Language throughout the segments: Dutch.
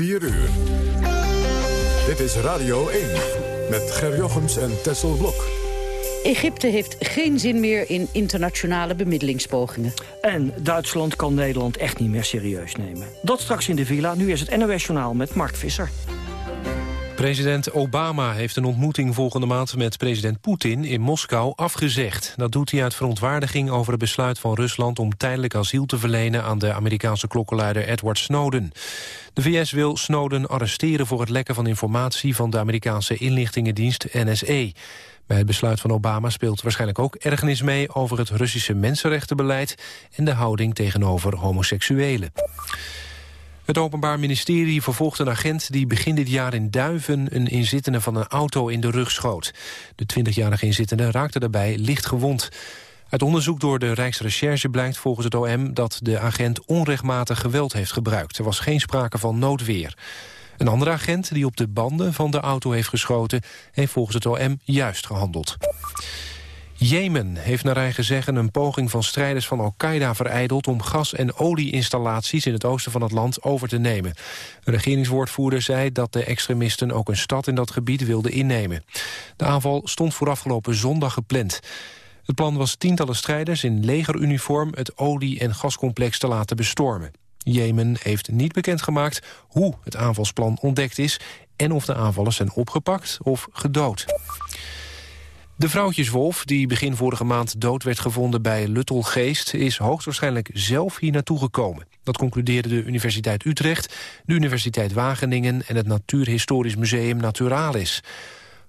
4 uur. Dit is Radio 1 met Ger Jochems en Tessel Blok. Egypte heeft geen zin meer in internationale bemiddelingspogingen. En Duitsland kan Nederland echt niet meer serieus nemen. Dat straks in de villa. Nu is het NOS Journaal met Mark Visser. President Obama heeft een ontmoeting volgende maand met president Poetin in Moskou afgezegd. Dat doet hij uit verontwaardiging over het besluit van Rusland om tijdelijk asiel te verlenen aan de Amerikaanse klokkenluider Edward Snowden. De VS wil Snowden arresteren voor het lekken van informatie van de Amerikaanse inlichtingendienst NSE. Bij het besluit van Obama speelt waarschijnlijk ook ergernis mee over het Russische mensenrechtenbeleid en de houding tegenover homoseksuelen. Het Openbaar Ministerie vervolgt een agent die begin dit jaar in Duiven een inzittende van een auto in de rug schoot. De 20-jarige inzittende raakte daarbij licht gewond. Uit onderzoek door de Rijksrecherche blijkt volgens het OM dat de agent onrechtmatig geweld heeft gebruikt. Er was geen sprake van noodweer. Een andere agent die op de banden van de auto heeft geschoten... heeft volgens het OM juist gehandeld. Jemen heeft naar eigen zeggen een poging van strijders van Al-Qaeda vereideld... om gas- en olieinstallaties in het oosten van het land over te nemen. Een regeringswoordvoerder zei dat de extremisten ook een stad in dat gebied wilden innemen. De aanval stond voor afgelopen zondag gepland. Het plan was tientallen strijders in legeruniform... het olie- en gascomplex te laten bestormen. Jemen heeft niet bekendgemaakt hoe het aanvalsplan ontdekt is... en of de aanvallers zijn opgepakt of gedood. De vrouwtjeswolf, die begin vorige maand dood werd gevonden bij Luttelgeest... is hoogstwaarschijnlijk zelf hier naartoe gekomen. Dat concludeerde de Universiteit Utrecht, de Universiteit Wageningen... en het Natuurhistorisch Museum Naturalis.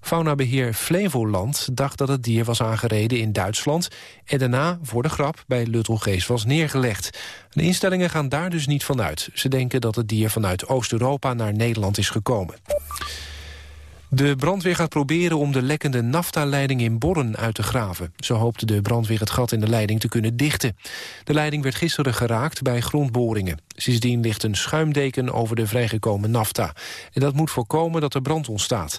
Faunabeheer Flevoland dacht dat het dier was aangereden in Duitsland... en daarna voor de grap bij Luttelgeest was neergelegd. De instellingen gaan daar dus niet vanuit. Ze denken dat het dier vanuit Oost-Europa naar Nederland is gekomen. De brandweer gaat proberen om de lekkende naftaleiding in Borren uit te graven. Zo hoopte de brandweer het gat in de leiding te kunnen dichten. De leiding werd gisteren geraakt bij grondboringen. Sindsdien ligt een schuimdeken over de vrijgekomen nafta. En dat moet voorkomen dat er brand ontstaat.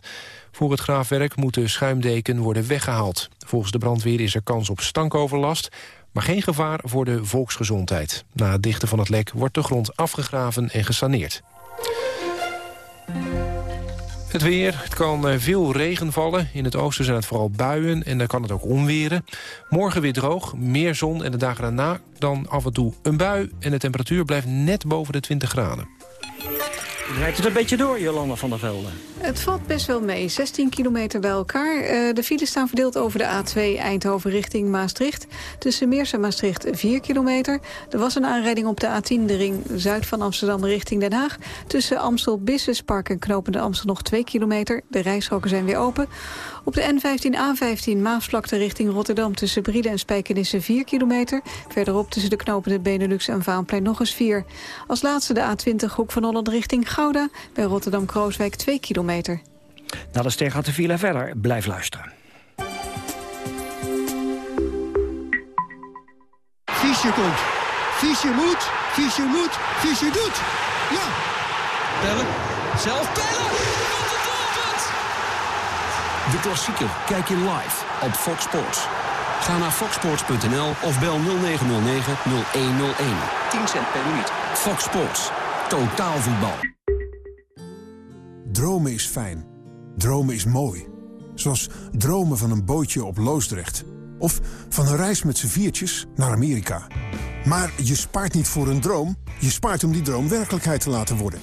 Voor het graafwerk moet de schuimdeken worden weggehaald. Volgens de brandweer is er kans op stankoverlast... maar geen gevaar voor de volksgezondheid. Na het dichten van het lek wordt de grond afgegraven en gesaneerd. Het weer, het kan eh, veel regen vallen. In het oosten zijn het vooral buien en dan kan het ook onweren. Morgen weer droog, meer zon en de dagen daarna dan af en toe een bui... en de temperatuur blijft net boven de 20 graden. Rijdt het een beetje door, Jolanda van der Velde? Het valt best wel mee. 16 kilometer bij elkaar. Uh, de files staan verdeeld over de A2 Eindhoven richting Maastricht. Tussen Meers en Maastricht 4 kilometer. Er was een aanrijding op de A10, de ring zuid van Amsterdam richting Den Haag. Tussen Amstel Business Park en Knopende Amstel nog 2 kilometer. De rijstroken zijn weer open. Op de N15-A15 Maasvlakte richting Rotterdam tussen Brieden en Spijkenisse 4 kilometer. Verderop tussen de knopende Benelux en Vaanplein nog eens 4. Als laatste de A20 Hoek van Holland richting Gouda. Bij Rotterdam-Krooswijk 2 kilometer. Na de ster gaat de file verder. Blijf luisteren. Fiesje komt. Fiesje moet. Fiesje moet. Fiesje doet. Ja. Bellen. Zelf bellen. De klassieker kijk je live op Fox Sports. Ga naar foxsports.nl of bel 0909-0101. 10 cent per minuut. Fox Sports. Totaal voetbal. Dromen is fijn. Dromen is mooi. Zoals dromen van een bootje op Loosdrecht. Of van een reis met z'n viertjes naar Amerika. Maar je spaart niet voor een droom. Je spaart om die droom werkelijkheid te laten worden.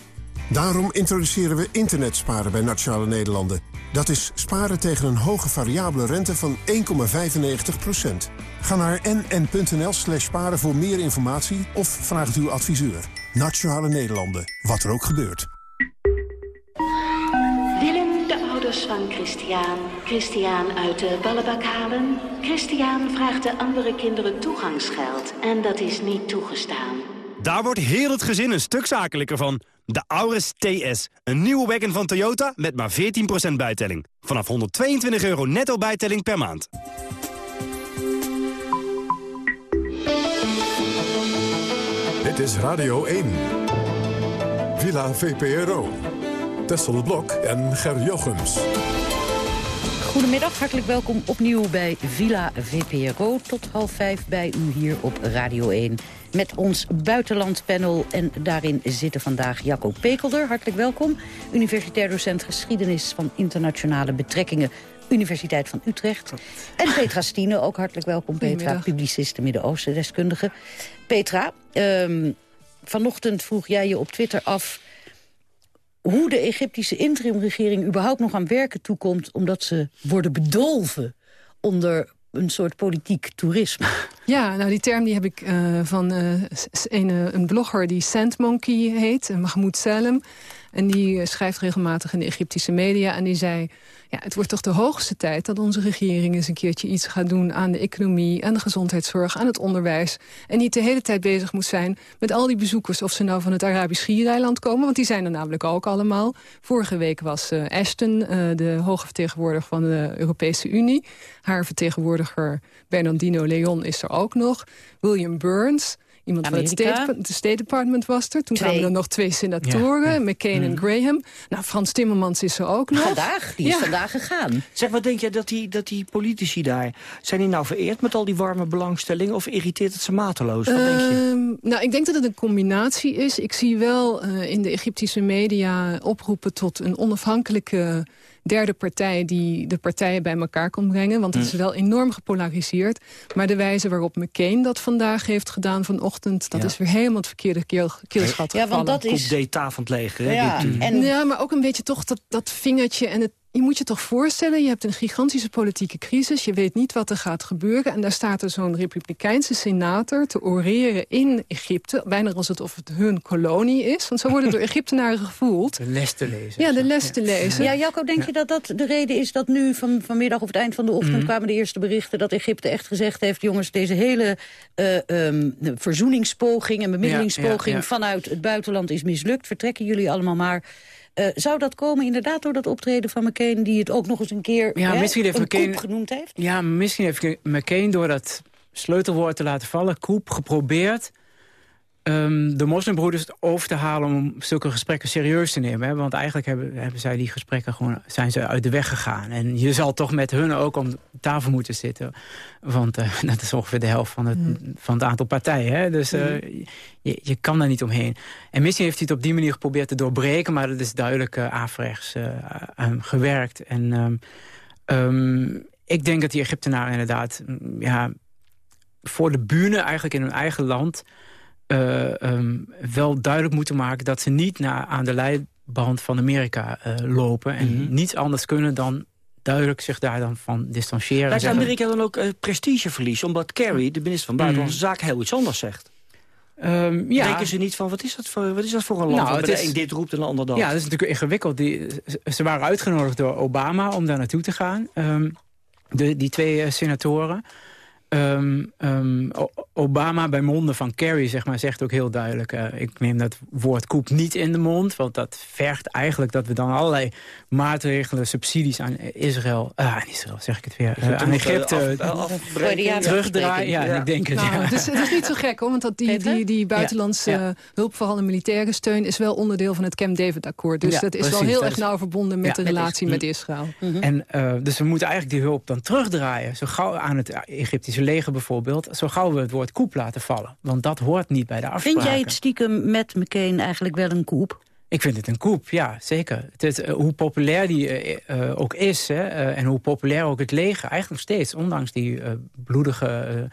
Daarom introduceren we internetsparen bij Nationale Nederlanden. Dat is sparen tegen een hoge variabele rente van 1,95%. Ga naar nn.nl slash sparen voor meer informatie of vraag het uw adviseur. Nationale Nederlanden, wat er ook gebeurt. Willem, de ouders van Christian. Christian uit de ballenbak halen. Christian vraagt de andere kinderen toegangsgeld. En dat is niet toegestaan. Daar wordt heel het gezin een stuk zakelijker van. De Auris TS. Een nieuwe wagon van Toyota met maar 14% bijtelling. Vanaf 122 euro netto bijtelling per maand. Dit is Radio 1. Villa VPRO. Tessel Blok en Ger Jochems. Goedemiddag, hartelijk welkom opnieuw bij Villa VPRO. Tot half vijf bij u hier op Radio 1. Met ons buitenlandpanel en daarin zitten vandaag Jacco Pekelder. Hartelijk welkom. Universitair docent geschiedenis van internationale betrekkingen. Universiteit van Utrecht. En Petra Stine, ook hartelijk welkom Petra, publiciste Midden-Oosten deskundige. Petra, um, vanochtend vroeg jij je op Twitter af hoe de Egyptische interimregering überhaupt nog aan werken toekomt... omdat ze worden bedolven onder een soort politiek toerisme. Ja, nou die term die heb ik uh, van een, een blogger die Sandmonkey heet, Mahmoud Salem. En die schrijft regelmatig in de Egyptische media. En die zei, ja, het wordt toch de hoogste tijd dat onze regering eens een keertje iets gaat doen aan de economie, aan de gezondheidszorg, aan het onderwijs. En niet de hele tijd bezig moet zijn met al die bezoekers, of ze nou van het Arabisch Schiereiland komen, want die zijn er namelijk ook allemaal. Vorige week was uh, Ashton, uh, de hoge vertegenwoordiger van de Europese Unie. Haar vertegenwoordiger Bernardino Leon is er ook nog. William Burns, Iemand van het State, State, Department was er. Toen kwamen er nog twee senatoren, McCain en mm. Graham. Nou, Frans Timmermans is er ook nog. Vandaag, die is vandaag gegaan. Zeg, wat denk je dat die, dat die politici daar... zijn die nou vereerd met al die warme belangstelling... of irriteert het ze mateloos? Wat denk je? Ehm, nou, ik denk dat het een combinatie is. Ik zie wel uh, in de Egyptische media oproepen tot een onafhankelijke derde partij die de partijen bij elkaar kon brengen. Want het is mm. wel enorm gepolariseerd. Maar de wijze waarop McCain dat vandaag heeft gedaan vanochtend... dat is weer helemaal het verkeerde keel, keelschat Ja, want dat is... d'état van het leger. Ja, en... ja, maar ook een beetje toch dat, dat vingertje en het je moet je toch voorstellen, je hebt een gigantische politieke crisis. Je weet niet wat er gaat gebeuren. En daar staat er zo'n republikeinse senator te oreren in Egypte. Bijna als het of het hun kolonie is. Want zo worden door Egyptenaren gevoeld. De les te lezen. Ja, de les te lezen. Ja, Jacco, denk je dat dat de reden is dat nu van, vanmiddag of het eind van de ochtend... Mhm. kwamen de eerste berichten dat Egypte echt gezegd heeft... jongens, deze hele uh, verzoeningspoging en bemiddelingspoging... vanuit het buitenland is mislukt. Vertrekken jullie allemaal maar... Uh, zou dat komen inderdaad door dat optreden van McCain... die het ook nog eens een keer ja, hè, misschien heeft een McCain, genoemd heeft? Ja, misschien heeft McCain door dat sleutelwoord te laten vallen... koep geprobeerd um, de moslimbroeders over te halen om zulke gesprekken serieus te nemen. Hè? Want eigenlijk hebben, hebben zij die gesprekken gewoon, zijn ze uit de weg gegaan. En je zal toch met hun ook om tafel moeten zitten. Want uh, dat is ongeveer de helft van het, mm. van het aantal partijen. Hè? Dus uh, je, je kan daar niet omheen. En misschien heeft hij het op die manier geprobeerd te doorbreken... maar dat is duidelijk uh, averechts um, gewerkt. En um, um, ik denk dat die Egyptenaren inderdaad... Mm, ja, voor de bühne eigenlijk in hun eigen land um, wel duidelijk moeten maken... dat ze niet naar, aan de leidband van Amerika uh, lopen... en mm -hmm. niets anders kunnen dan duidelijk zich daar dan van distancieren. Lijkt Amerika dan ook uh, prestigeverlies... omdat Kerry, de minister van Buitenlandse mm. Zaken, heel iets anders zegt? Um, ja. Denken ze niet van, wat is dat voor, wat is dat voor een land? Nou, het is, een dit roept en een ander dat. Ja, dat is natuurlijk ingewikkeld. Die, ze waren uitgenodigd door Obama om daar naartoe te gaan. Um, de, die twee senatoren. Um, um, Obama bij monden van Kerry zeg maar, zegt ook heel duidelijk... Uh, ik neem dat woord koep niet in de mond... want dat vergt eigenlijk dat we dan allerlei maatregelen... subsidies aan Israël... Uh, aan Israël zeg ik het weer, uh, aan Egypte terugdraaien. Ja, ja. ik denk het, nou, het, is, het, is, niet zo gek hoor, want dat die, die, die buitenlandse ja. hulp... vooral de militaire steun is wel onderdeel van het Camp David-akkoord. Dus dat is precies, wel heel erg nauw verbonden met de relatie met, Israël. Mm -hmm. en, dus we moeten eigenlijk die hulp dan terugdraaien. Zo gauw aan het Egyptische leger bijvoorbeeld... zo gauw we het woord koep laten vallen. Want dat hoort niet bij de afspraken. Vind jij het stiekem met McCain eigenlijk wel een koep? Ik vind het een koep, ja, zeker. Het is, uh, hoe populair die uh, uh, ook is hè, en hoe populair ook het leger... eigenlijk nog steeds, ondanks die bloedige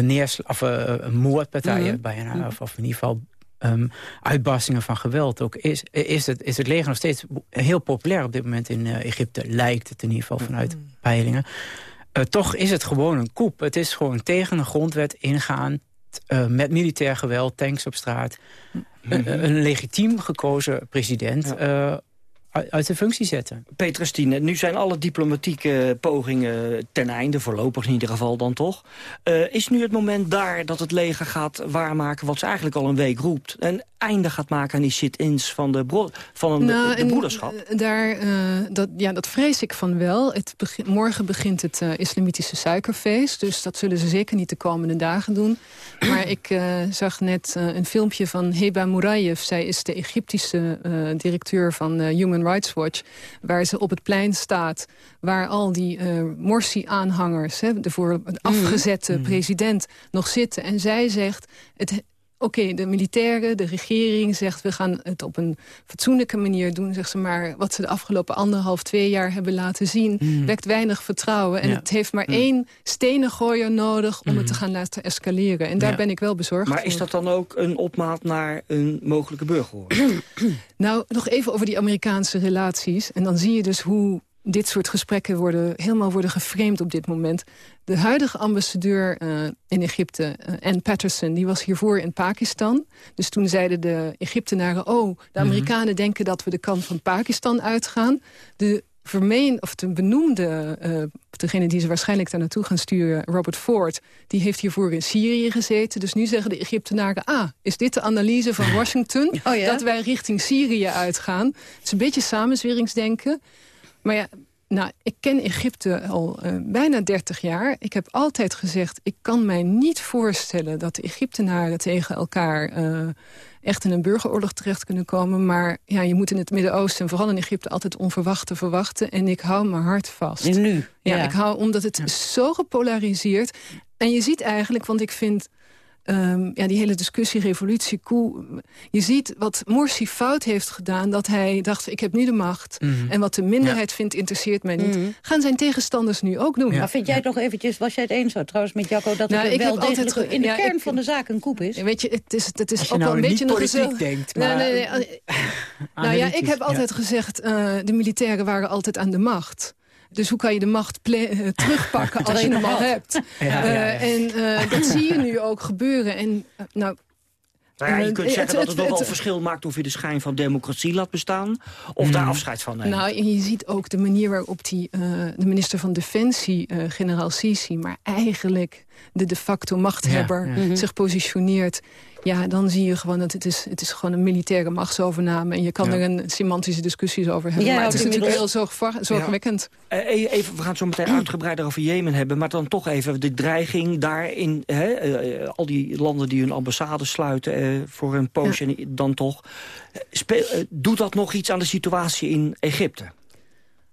neers of, moordpartijen... Mm -hmm. bijna, mhm. of, of, in ieder geval um, uitbarstingen van geweld... ook is, is, het, is het leger nog steeds heel populair op dit moment in Egypte. Lijkt het in ieder geval vanuit mm peilingen. Uh, toch is het gewoon een koep. Het is gewoon tegen een grondwet ingaan... Uh, met militair geweld, tanks op straat. Mm -hmm. een, legitiem gekozen president... Ja uit de functie zetten. Petrustine, nu zijn alle diplomatieke pogingen ten einde, voorlopig in ieder geval dan toch. Uh, is nu het moment daar dat het leger gaat waarmaken wat ze eigenlijk al een week roept? Een einde gaat maken aan die sit-ins van de, bro van een, nou, de, broederschap? Daar, uh, dat, ja, dat vrees ik van wel. Het begin, morgen begint het uh, islamitische suikerfeest. Dus dat zullen ze zeker niet de komende dagen doen. Maar ik zag net een filmpje van Heba Mourayev. Zij is de Egyptische directeur van Human Human Rights Watch... waar ze op het plein staat, waar al die uh, Morsi-aanhangers... de voor een afgezette mm. president nog zitten. En zij zegt, het, oké, de militairen, de regering zegt... we gaan het op een fatsoenlijke manier doen. Zeg ze maar, wat ze de afgelopen anderhalf, twee jaar hebben laten zien... Mm. wekt weinig vertrouwen. En het heeft maar mm. één stenen gooier nodig om het te mm. gaan laten escaleren. En daar ben ik wel bezorgd Maar is dat dan ook een opmaat naar een mogelijke burgeroorlog? nou, nog even over die Amerikaanse relaties. En dan zie je dus hoe dit soort gesprekken worden, helemaal worden geframed op dit moment. De huidige ambassadeur uh, in Egypte, uh, Ann Patterson, die was hiervoor in Pakistan. Dus toen zeiden de Egyptenaren... oh, de mhm. Amerikanen denken dat we de kant van Pakistan uitgaan. De vermeen, of de benoemde, uh, degene die ze waarschijnlijk daar naartoe gaan sturen, Robert Ford, die heeft hiervoor in Syrië gezeten. Dus nu zeggen de Egyptenaren, ah, is dit de analyse van Washington? Oh ja? Dat wij richting Syrië uitgaan. Het is een beetje samenzweringsdenken. Maar ja, nou, ik ken Egypte al uh, bijna 30 jaar. Ik heb altijd gezegd, ik kan mij niet voorstellen... dat de Egyptenaren tegen elkaar uh, echt in een burgeroorlog terecht kunnen komen. Maar ja, je moet in het Midden-Oosten, vooral in Egypte... altijd onverwachte verwachten. En ik hou mijn hart vast. En nu? Ja, ja. ik hou omdat het zo gepolariseerd... En je ziet eigenlijk, want ik vind Um, ja, die hele discussie, revolutie, koe. Je ziet wat Morsi fout heeft gedaan. Dat hij dacht, ik heb nu de macht. Mhm. En wat de minderheid vindt, interesseert mij niet. Mhm. Gaan zijn tegenstanders nu ook doen. Maar vind jij nog eventjes, was jij het eens trouwens met Jacco... dat nou, het wel degelijk in de kern van de zaak een koep is? Weet je, het is, het is ook nou wel een beetje een gezellig... denkt, maar... Nee, nee, nee. nou ja, ik heb altijd gezegd, uh, de militairen waren altijd aan de macht. Dus hoe kan je de macht eh, terugpakken als je hem al hebt? Uh, en uh, dat zie je nu ook gebeuren. En, nou, nou ja, je kunt zeggen dat het, nog wel verschil maakt of je de schijn van democratie laat bestaan. Of daar hmm. afscheid van neemt. Nou, en je ziet ook de manier waarop die, de minister van Defensie, generaal Sisi... maar eigenlijk de de facto machthebber mhm. zich positioneert ja, dan zie je gewoon dat het is, het is gewoon een militaire machtsovername. En je kan er een semantische discussie over hebben. maar het is natuurlijk heel zorgwekkend. Ja. Uh, even, we gaan het zo meteen uitgebreider over Jemen hebben. Maar dan toch even de dreiging daarin. Hè, uh, al die landen die hun ambassade sluiten uh, voor een poosje dan toch. Speel, doet dat nog iets aan de situatie in Egypte?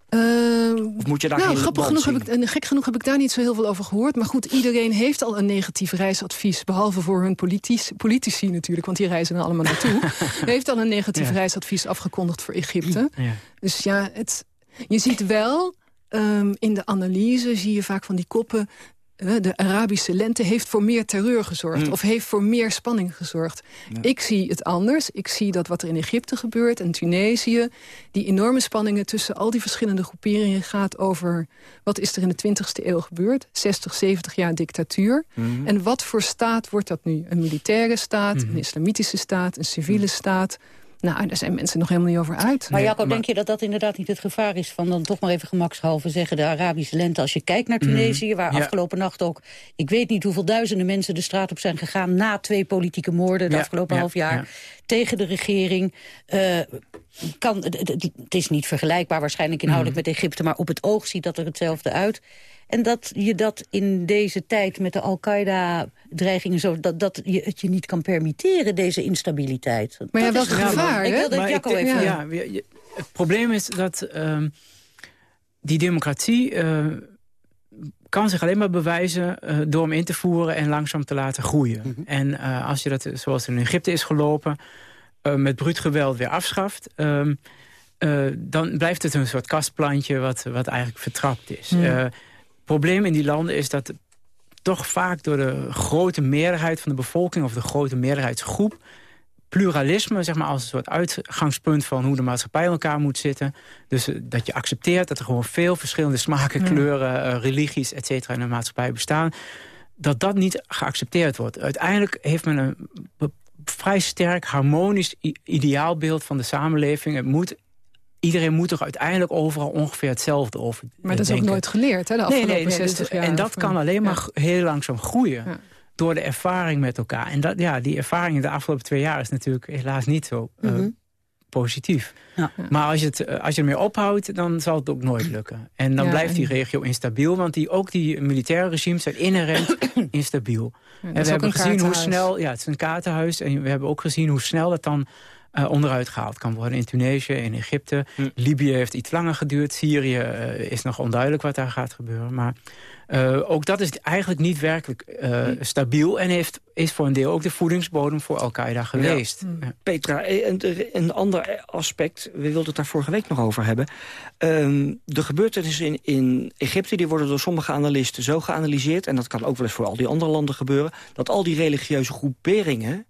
Uh, moet je daar nou, grappig genoeg heb ik, gek genoeg heb ik daar niet zo heel veel over gehoord. Maar goed, iedereen heeft al een negatief reisadvies. Behalve voor hun politici, politici natuurlijk, want die reizen er allemaal naartoe. heeft al een negatief reisadvies afgekondigd voor Egypte. Ja. Dus ja, het, je ziet wel... Um, in de analyse zie je vaak van die koppen de Arabische lente heeft voor meer terreur gezorgd. Mm. Of heeft voor meer spanning gezorgd. Ik zie het anders. Ik zie dat wat er in Egypte gebeurt en Tunesië... die enorme spanningen tussen al die verschillende groeperingen gaat over... wat is er in de 20e eeuw gebeurd? 60, 70 jaar dictatuur. Mm. En wat voor staat wordt dat nu? Een militaire staat, mm. een islamitische staat, een civiele staat... Nou, daar zijn mensen nog helemaal niet over uit. Maar Jacco, denk je dat dat inderdaad niet het gevaar is... van dan toch maar even gemakshalve zeggen de Arabische lente... als je kijkt naar Tunesië, waar afgelopen nacht ook... ik weet niet hoeveel duizenden mensen de straat op zijn gegaan... na twee politieke moorden de afgelopen half jaar... tegen de regering. Uh, kan, het is niet vergelijkbaar waarschijnlijk inhoudelijk mhm. met Egypte... maar op het oog ziet dat er hetzelfde uit. En dat je dat in deze tijd met de Al-Qaeda-dreigingen... zo dat, dat je het je niet kan permitteren, deze instabiliteit. Maar ja, welk gevaar, Ik wil dat Jacco even... Ja, het probleem is dat uh, die democratie... Uh, kan zich alleen maar bewijzen uh, door hem in te voeren en langzaam te laten groeien. Mm -hmm. En uh, als je dat, zoals in Egypte is gelopen, uh, met bruut geweld weer afschaft... Ehm, dan blijft het een soort kastplantje wat, wat eigenlijk vertrapt is. Mm probleem in die landen is dat toch vaak door de grote meerderheid van de bevolking... of de grote meerderheidsgroep pluralisme zeg maar, als een soort uitgangspunt van hoe de maatschappij in elkaar moet zitten. Dus eh, dat je accepteert dat er gewoon veel verschillende smaken, kleuren, uh, religies, et cetera in de maatschappij bestaan. Dat dat niet geaccepteerd wordt. Uiteindelijk heeft men een vrij sterk harmonisch ideaalbeeld van de samenleving. Het moet iedereen moet toch uiteindelijk overal ongeveer hetzelfde over Maar dat is ook nooit geleerd, hè, de afgelopen nee, nee, 60 jaar. En dat kan alleen maar heel langzaam groeien. Door de ervaring met elkaar. En dat, ja, die ervaring in de afgelopen twee jaar is natuurlijk helaas niet zo uh, positief. Ja. Maar als je, het, eh, als je ermee ophoudt, dan zal het ook nooit lukken. En dan blijft die regio instabiel. Want die, ook die militaire regimes zijn inherent instabiel. en we hebben gezien hoe snel... Ja, het is een kaartenhuis. En we hebben ook gezien hoe snel het dan uh, onderuit gehaald kan worden. In Tunesië, in Egypte. Hm. Libië heeft iets langer geduurd. Syrië uh, is nog onduidelijk wat daar gaat gebeuren. Maar uh, ook dat is eigenlijk niet werkelijk hm. stabiel... en heeft, is voor een deel ook de voedingsbodem voor Al-Qaeda geweest. Ja. Hm. Petra, een, een ander aspect, we wilden het daar vorige week nog over hebben. Uh, de gebeurtenissen in, in Egypte die worden door sommige analisten zo geanalyseerd... en dat kan ook wel eens voor al die andere landen gebeuren... dat al die religieuze groeperingen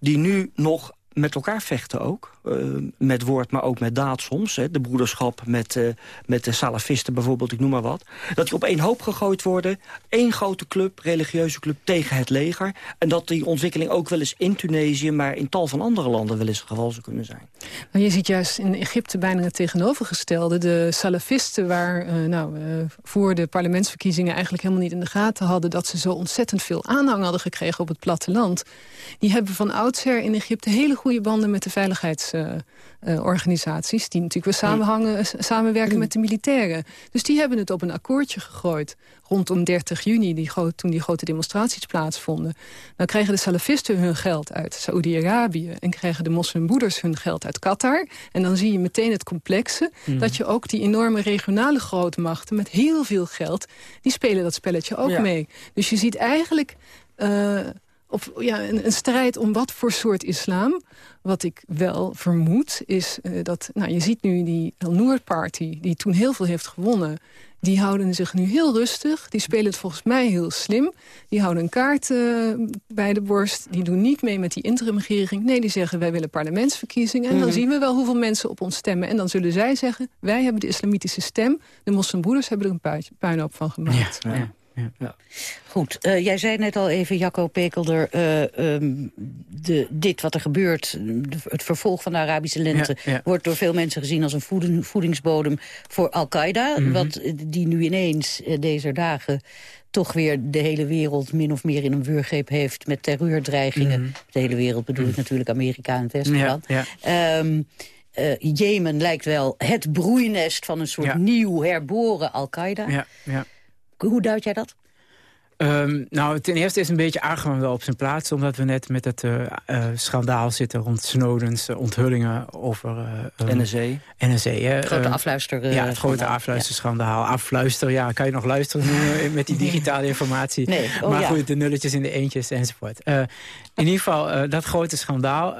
die nu nog met elkaar vechten ook. Uh, met woord, maar ook met daad soms. Hè. De broederschap met, uh, met de salafisten bijvoorbeeld, ik noem maar wat. Dat die op één hoop gegooid worden. Eén grote club, religieuze club, tegen het leger. En dat die ontwikkeling ook wel eens in Tunesië... maar in tal van andere landen wel eens het geval zou kunnen zijn. Maar je ziet juist in Egypte bijna het tegenovergestelde. De salafisten waar uh, voor de parlementsverkiezingen... eigenlijk helemaal niet in de gaten hadden... dat ze zo ontzettend veel aanhang hadden gekregen op het platteland. Die hebben van oudsher in Egypte hele goede banden met de veiligheidsorganisaties... die natuurlijk weer samenhangen, samenwerken met de militairen. Dus die hebben het op een akkoordje gegooid rondom 30 juni, die toen die grote demonstraties plaatsvonden. Dan kregen de salafisten hun geld uit Saoedi-Arabië... en kregen de moslimbroeders hun geld uit Qatar. En dan zie je meteen het complexe... Mhm. dat je ook die enorme regionale grootmachten met heel veel geld... die spelen dat spelletje ook mee. Dus je ziet eigenlijk... Uh, of ja, een, een, strijd om wat voor soort islam. Wat ik wel vermoed is uh, dat... Nou, je ziet nu die El Noor Party, die toen heel veel heeft gewonnen... die houden zich nu heel rustig. Die spelen het volgens mij heel slim. Die houden een kaart uh, bij de borst. Die doen niet mee met die interimregering. Nee, die zeggen wij willen parlementsverkiezingen. En dan mhm. zien we wel hoeveel mensen op ons stemmen. En dan zullen zij zeggen, wij hebben de islamitische stem. De moslimbroeders hebben er een puinhoop van gemaakt. Ja, ja. Ja. Goed, uh, jij zei net al even, Jacco Pekelder... Uh, um, de, dit wat er gebeurt, de, het vervolg van de Arabische lente... Ja, ja. wordt door veel mensen gezien als een voeding, voedingsbodem voor Al-Qaeda. Mm -hmm. Wat die nu ineens uh, deze dagen toch weer de hele wereld min of meer in een wurggreep heeft... met terreurdreigingen. Mm -hmm. De hele wereld bedoel ik natuurlijk Amerika en het Westen. Um, uh, Jemen lijkt wel het broeinest van een soort ja. nieuw herboren Al-Qaeda. Ja, ja. Hoe duid jij dat? Um, nou, ten eerste is een beetje argwaan wel op zijn plaats... omdat we net met het uh, uh, schandaal zitten rond Snowdens uh, onthullingen over... Um, NSE. NSE, hè. Het grote afluister. ja, het grote afluisterschandaal. Ja. Afluister, ja, kan je nog luisteren met die digitale informatie. Nee. Oh, maar ja. goed, de nulletjes in de eentjes enzovoort. in ieder geval, dat grote schandaal...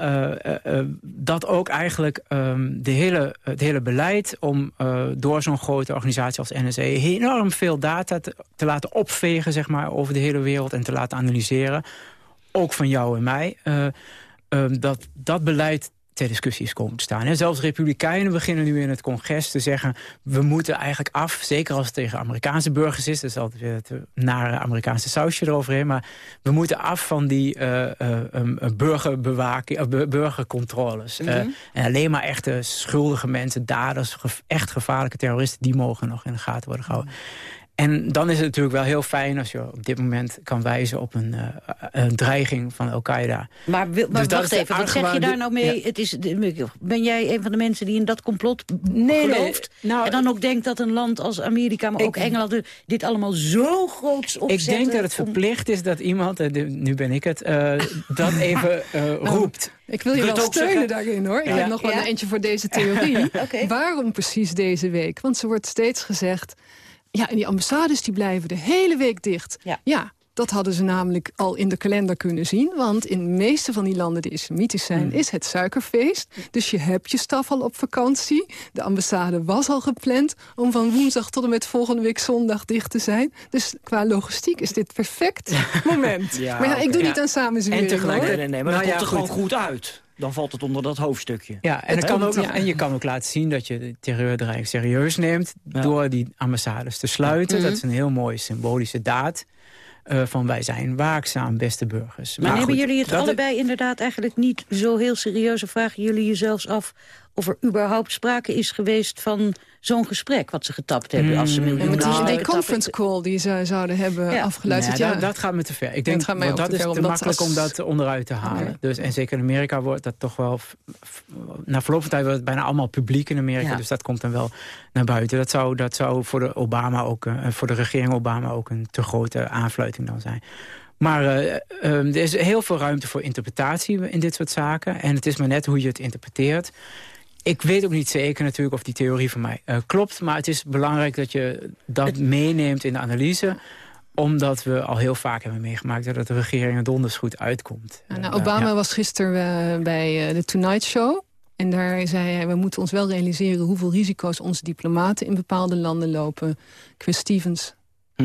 dat ook eigenlijk um, de hele, het hele beleid om door zo'n grote organisatie als NSE... enorm veel data te, te laten opvegen, zeg maar over de hele wereld en te laten analyseren. Ook van jou en mij. Uh, uh, dat dat beleid ter discussie is komen te staan. En zelfs republikeinen beginnen nu in het congres te zeggen... we moeten eigenlijk af, zeker als het tegen Amerikaanse burgers is... dat is altijd weer het nare Amerikaanse sausje eroverheen... maar we moeten af van die uh, um, burgerbewaking, burgercontroles. Mm -hmm. en alleen maar echte schuldige mensen, daders... echt gevaarlijke terroristen, die mogen nog in de gaten worden gehouden. Mm -hmm. En dan is het natuurlijk wel heel fijn als je op dit moment kan wijzen op een, uh, een dreiging van Al-Qaeda. Maar, maar dus wacht even, wat zeg je daar nou mee? Ja. Het is, ben jij een van de mensen die in dat complot nee, gelooft? Nee, nou, en dan ook denkt dat een land als Amerika, maar ik, ook Engeland... dit allemaal zo groots opzetten? Ik denk dat het verplicht is dat iemand, nu ben ik het, uh, dat even uh, roept. Ik wil je wel steunen zeggen? daarin, hoor. Ja. Ik heb nog wel ja? een eentje voor deze theorie. okay. Waarom precies deze week? Want ze wordt steeds gezegd... Ja, en die ambassades die blijven de hele week dicht. Ja. ja. Dat hadden ze namelijk al in de kalender kunnen zien. Want in de meeste van die landen die islamitisch zijn... Mm. is het suikerfeest. Dus je hebt je staf al op vakantie. De ambassade was al gepland... om van woensdag tot en met volgende week zondag dicht te zijn. Dus qua logistiek is dit perfect moment. ja, maar ja, ik doe niet aan samenzwering. En tegelijkertijd, nee, nee, maar nou, dat komt er gewoon goed uit dan valt het onder dat hoofdstukje. Ja, en, kan ook nog, en je kan ook laten zien dat je de terreurdreiging serieus neemt... Ja. door die ambassades te sluiten. Ja. Dat is een heel mooie symbolische daad. Uh, van wij zijn waakzaam, beste burgers. Maar, maar hebben goed, jullie het allebei inderdaad eigenlijk niet zo heel serieus... of vragen jullie jezelf af of er überhaupt sprake is geweest van zo'n gesprek... wat ze getapt hebben als ze miljoenen... Ja, die, die conference call die ze zouden hebben ja. afgeluisterd. Ja, dat, dat, gaat me te ver. Ik denk dat, dat is te, makkelijk als... om dat onderuit te halen. Okay. Dus, en zeker in Amerika wordt dat toch wel... Na verloop van tijd wordt het bijna allemaal publiek in Amerika. Ja. Dus dat komt dan wel naar buiten. Dat zou, dat zou voor, de Obama ook, uh, voor de regering Obama ook een te grote aanfluiting dan zijn. Maar uh, er is heel veel ruimte voor interpretatie in dit soort zaken. En het is maar net hoe je het interpreteert. Ik weet ook niet zeker natuurlijk of die theorie van mij uh, klopt. Maar het is belangrijk dat je dat meeneemt in de analyse omdat we al heel vaak hebben meegemaakt dat de regering er donders goed uitkomt. nou, Obama ja. was gisteren bij de Tonight Show. En daar zei hij, we moeten ons wel realiseren... hoeveel risico's onze diplomaten in bepaalde landen lopen. Chris Stevens.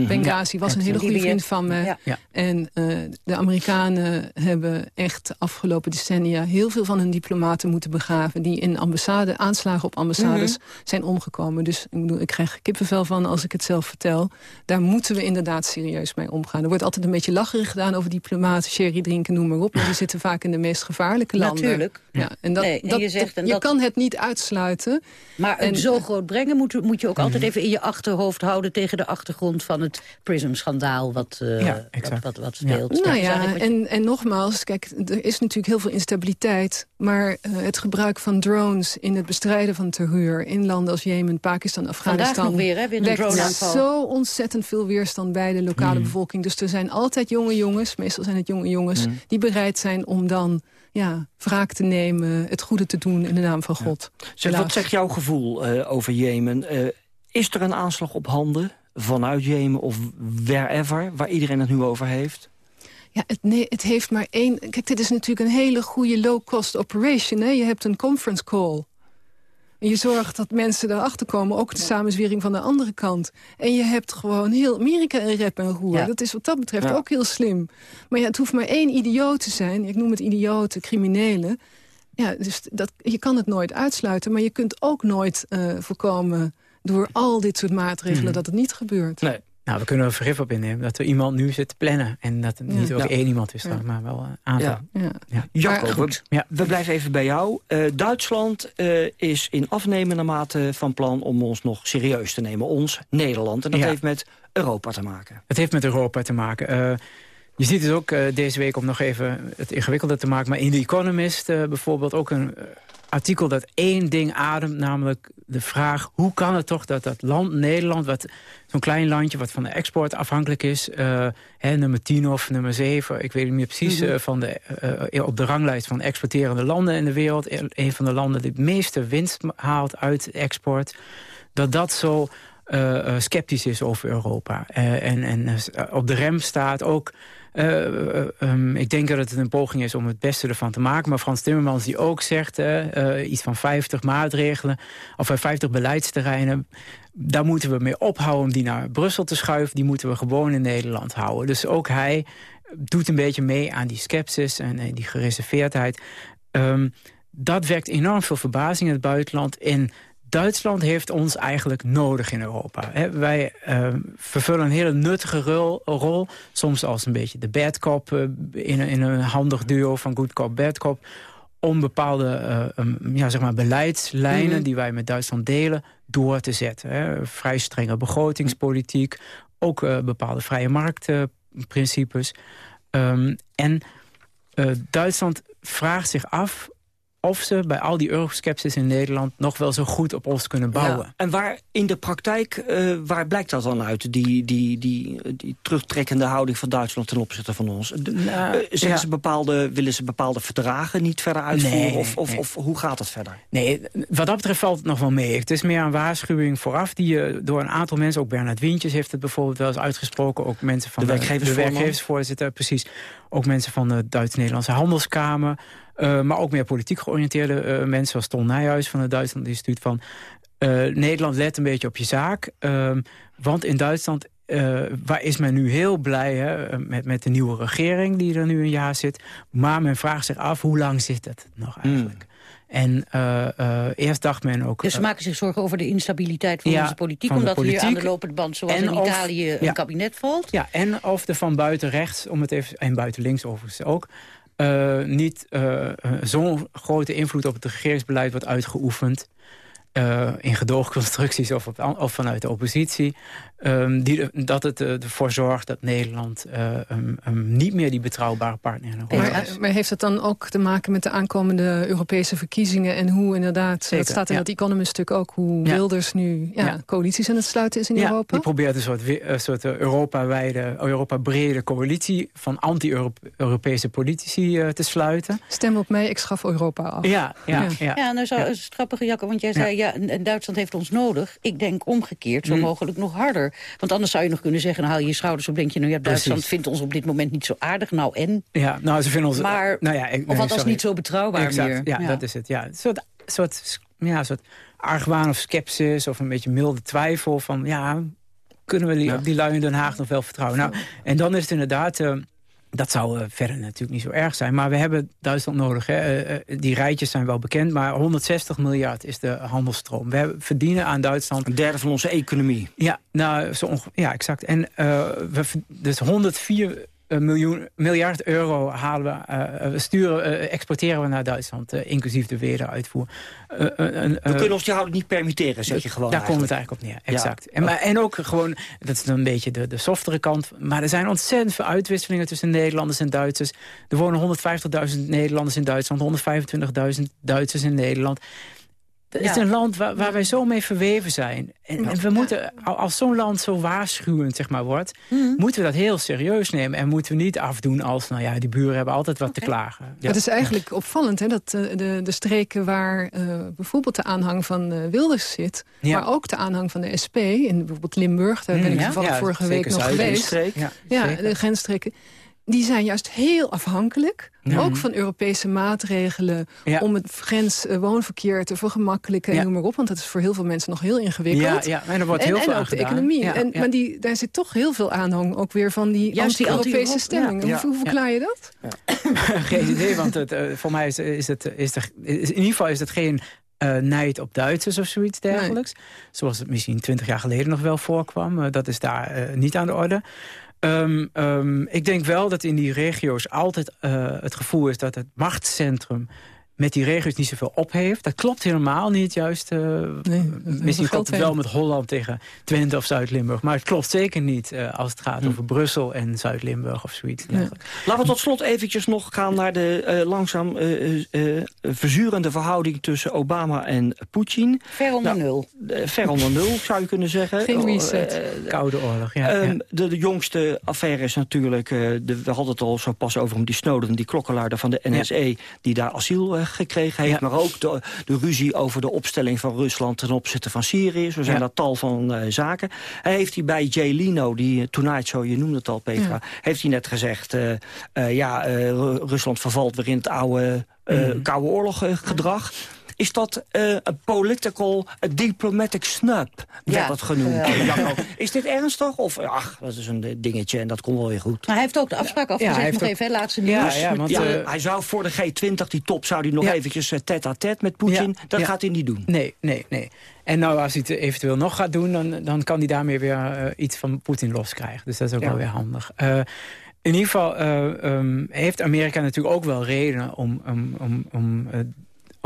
Benghazi was een hele goede vriend van me. En uh, de Amerikanen hebben echt de afgelopen decennia... heel veel van hun diplomaten moeten begraven... die in ambassade, aanslagen op ambassades mhm. zijn omgekomen. Dus ik, bedoel, ik krijg kippenvel van als ik het zelf vertel. Daar moeten we inderdaad serieus mee omgaan. Er wordt altijd een beetje lacherig gedaan over diplomaten... sherry drinken, noem maar op. Maar die zitten vaak in de meest gevaarlijke landen. Natuurlijk. Ja, en dat, dat, je, zegt, je kan het niet uitsluiten. Maar en, zo groot brengen moet, moet je ook altijd mhm. even in je achterhoofd houden... tegen de achtergrond van het PRISM-schandaal wat, uh, wat, wat, wat, speelt. Nou ja, en, en nogmaals, kijk, er is natuurlijk heel veel instabiliteit... maar uh, het gebruik van drones in het bestrijden van terreur... in landen als Jemen, Pakistan, Afghanistan... Weer, hè, weer een drone zo ontzettend veel weerstand bij de lokale mm. bevolking. Dus er zijn altijd jonge jongens, meestal zijn het jonge jongens... Mm. die bereid zijn om dan ja, wraak te nemen, het goede te doen in de naam van God. Zeg, wat zegt jouw gevoel uh, over Jemen? Uh, is er een aanslag op handen vanuit Jemen of wherever... waar iedereen het nu over heeft? Ja, het, nee, het heeft maar één... Kijk, dit is natuurlijk een hele goede low-cost operation. Hè? Je hebt een conference call. En je zorgt dat mensen erachter komen, ook de samenzwering van de andere kant. En je hebt gewoon heel Amerika in rep en roer. Dat is wat dat betreft ook heel slim. Maar ja, het hoeft maar één idioot te zijn. Ik noem het idioten, criminelen. Ja, dus dat, je kan het nooit uitsluiten. Maar je kunt ook nooit uh, voorkomen door al dit soort maatregelen mhm. dat het niet gebeurt. Nee. Nou, we kunnen er vergif op innemen dat er iemand nu zit te plannen. En dat het niet ook één iemand is, ja. maar wel een aantal. Ja. Ja. Jacob, we, ja. we blijven even bij jou. Uh, Duitsland uh, is in afnemende mate van plan om ons nog serieus te nemen. Ons, Nederland. En dat heeft met Europa te maken. Het heeft met Europa te maken. Uh, je ziet het ook deze week, om nog even het ingewikkelder te maken... maar in The Economist bijvoorbeeld ook een artikel dat één ding ademt, namelijk de vraag... hoe kan het toch dat dat land Nederland, wat zo'n klein landje... wat van de export afhankelijk is, uh, hè, nummer 10 of nummer 7... ik weet niet meer precies, mm van de, uh, op de ranglijst van exporterende landen in de wereld... een van de landen die het meeste winst haalt uit export... dat dat zo sceptisch is over Europa. en en op de rem staat ook uh, um, ik denk dat het een poging is om het beste ervan te maken. Maar Frans Timmermans die ook zegt, uh, iets van 50 maatregelen... of 50 beleidsterreinen, daar moeten we mee ophouden om die naar Brussel te schuiven. Die moeten we gewoon in Nederland houden. Dus ook hij doet een beetje mee aan die sceptisch en die gereserveerdheid. Um, dat wekt enorm veel verbazing in het buitenland. In Duitsland heeft ons eigenlijk nodig in Europa. wij uh, vervullen een hele nuttige rol, rol, soms als een beetje de bad cop... Uh, in, in, een handig duo van good cop, bad cop... om bepaalde uh, ja, zeg maar beleidslijnen mhm. die wij met Duitsland delen door te zetten. Vrij strenge begrotingspolitiek, ook bepaalde vrije marktprincipes. Um, en Duitsland vraagt zich af of ze bij al die euroskepsis in Nederland... nog wel zo goed op ons kunnen bouwen. En waar in de praktijk, uh, waar blijkt dat dan uit? Die, die, die, die terugtrekkende houding van Duitsland ten opzichte van ons? De, nou, uh, ze bepaalde, willen ze bepaalde verdragen niet verder uitvoeren? Nee, of, of, of, hoe gaat het verder? Nee, wat dat betreft valt het nog wel mee. Het is meer een waarschuwing vooraf die je door een aantal mensen... ook Bernard Wientjes heeft het bijvoorbeeld wel eens uitgesproken... ook mensen van de, werkgeversvoorzitter, de werkgeversvoorzitter precies. Ook mensen van de Duits-Nederlandse Handelskamer... Uh, maar ook meer politiek georiënteerde uh, mensen... zoals Ton Nijhuis van het Duitsland Instituut van... Uh, Nederland let een beetje op je zaak. Ehm, want in Duitsland waar is men nu heel blij hè, met, met de nieuwe regering... die er nu een jaar zit. Maar men vraagt zich af, hoe lang zit het nog hmm. eigenlijk? En eerst dacht men ook... Dus ze maken zich zorgen over de instabiliteit van onze politiek... omdat hier aan de lopende band, zoals in Italië, een kabinet valt? Ja, en of er van buiten rechts, om het even, en buiten links overigens ook... Uh, niet uh, zo'n grote invloed op het regeringsbeleid wordt uitgeoefend. in gedoogconstructies of, of vanuit de oppositie... Um, die, dat het uh, ervoor zorgt dat Nederland uh, um, um, niet meer die betrouwbare partner is. Maar, maar, heeft het dan ook te maken met de aankomende Europese verkiezingen... en hoe inderdaad, Zeker, dat staat in ja. dat Economist-stuk ook... hoe ja. Wilders nu ja, ja, coalities aan het sluiten is in ja, Europa? die probeert een soort, een soort Europa-wijde, Europa-brede coalitie... van anti-Europese politici te sluiten. Stem op mij, ik schaf Europa af. Ja, ja, ja. ja. nou zo, is grappige, Jacco, want jij zei... ja, Duitsland heeft ons nodig. Ik denk omgekeerd, zo mm. mogelijk nog harder. Want anders zou je nog kunnen zeggen, dan haal je je schouders op... denk je, nou ja, Duitsland Precies. vindt ons op dit moment niet zo aardig. Nou, en? Ja, nou, ze vinden ons... Maar, nou ja, ik, of althans niet zo betrouwbaar exact, meer. Ja, ja, dat is het. Ja. Een soort, soort, ja, soort argwaan of sceptisch of een beetje milde twijfel van... ja, kunnen we die, ja. die lui in Den Haag nog wel vertrouwen? Nou, en dan is het inderdaad... Uh, dat zou uh, verder natuurlijk niet zo erg zijn. Maar we hebben Duitsland nodig. Hè. Uh, die rijtjes zijn wel bekend. Maar 160 miljard is de handelsstroom. We hebben, verdienen aan Duitsland... Een derde van onze economie. Ja, nou, zo ja exact. En uh, we, dus 104 miljoen, miljard euro halen we, uh, sturen, uh, exporteren we naar Duitsland, uh, inclusief de wederuitvoer. we kunnen ons die houding niet permitteren, zeg je gewoon Daar komt het eigenlijk op neer, exact. Ja. En, maar, en ook gewoon, dat is dan een beetje de, de softere kant, maar er zijn ontzettend veel uitwisselingen tussen Nederlanders en Duitsers. Er wonen 150.000 Nederlanders in Duitsland, 125.000 Duitsers in Nederland. Het is een land waar, waar wij zo mee verweven zijn. En, en we moeten, als zo'n land zo waarschuwend zeg maar, wordt... Mm. moeten we dat heel serieus nemen. En moeten we niet afdoen als, nou ja, die buren hebben altijd wat okay. te klagen. Ja. Het is eigenlijk opvallend hè, dat uh, de, de streken waar uh, bijvoorbeeld de aanhang van uh, Wilders zit... Ja. maar ook de aanhang van de SP, in bijvoorbeeld Limburg... daar ben ik toevallig ja, vorige week nog geweest. Ja, ja de grensstreken die zijn juist heel afhankelijk. Ja. Ook van Europese maatregelen ja. om het grenswoonverkeer te vergemakkelijken. Ja. En noem maar op, want dat is voor heel veel mensen nog heel ingewikkeld. Ja, ja. en er wordt heel en, veel en ook de economie. En, Maar die, daar zit toch heel veel aanhang ook weer van die anti-Europese stemming. Hoe, hoe verklaar je dat? geen idee, want het, uh, voor mij is, is het... Is er, is, in ieder geval is het geen uh, nijd op Duitsers of zoiets dergelijks. Nee. Zoals het misschien twintig jaar geleden nog wel voorkwam. Uh, dat is daar uh, niet aan de orde. Um, um, ik denk wel dat in die regio's altijd uh, het gevoel is... dat het machtscentrum met die regio's niet zoveel op heeft. Dat klopt helemaal niet, juist. Uh, nee, misschien klopt het wel met Holland tegen Twente of Zuid-Limburg. Maar het klopt zeker niet uh, als het gaat hm. over Brussel en Zuid-Limburg of zoiets. Ja. Laten we tot slot eventjes nog gaan naar de uh, langzaam verzurende verhouding tussen Obama en Poetin. Ver onder nou, nul. ver onder nul, zou je kunnen zeggen. Geen reset. Koude oorlog, ja. Um, de, de, jongste affaire is natuurlijk, de, we hadden het al zo pas over die Snowden, die klokkenluider van de NSE, ja. die daar asiel gekregen heeft. Ja. Maar ook de, de, ruzie over de opstelling van Rusland ten opzichte van Syrië. Zo zijn dat tal van uh, zaken. Hij heeft hij bij Jay Leno, die uh, Tonight Show, je noemde het al Petra... Heeft hij net gezegd, uh, ja, Rusland vervalt weer in het oude mm. Koude Oorlog gedrag is dat uh, een political, a diplomatic snub, werd ja. dat genoemd. Ja. is dit ernstig? Of, ach, dat is een dingetje en dat komt wel weer goed. Maar hij heeft ook de afspraak afgezegd, ja, nog ook... even, laatste nieuws. Ja, want, uh, hij zou voor de G20, die top, zou hij nog eventjes tête-à-tête -tête met Poetin. Dat gaat hij niet doen. Nee, nee, nee. En nou, als hij het eventueel nog gaat doen, dan, dan kan hij daarmee weer uh, iets van Poetin loskrijgen. Dus dat is ook wel weer handig. Uh, in ieder geval uh, um, heeft Amerika natuurlijk ook wel reden om, um, om, om uh,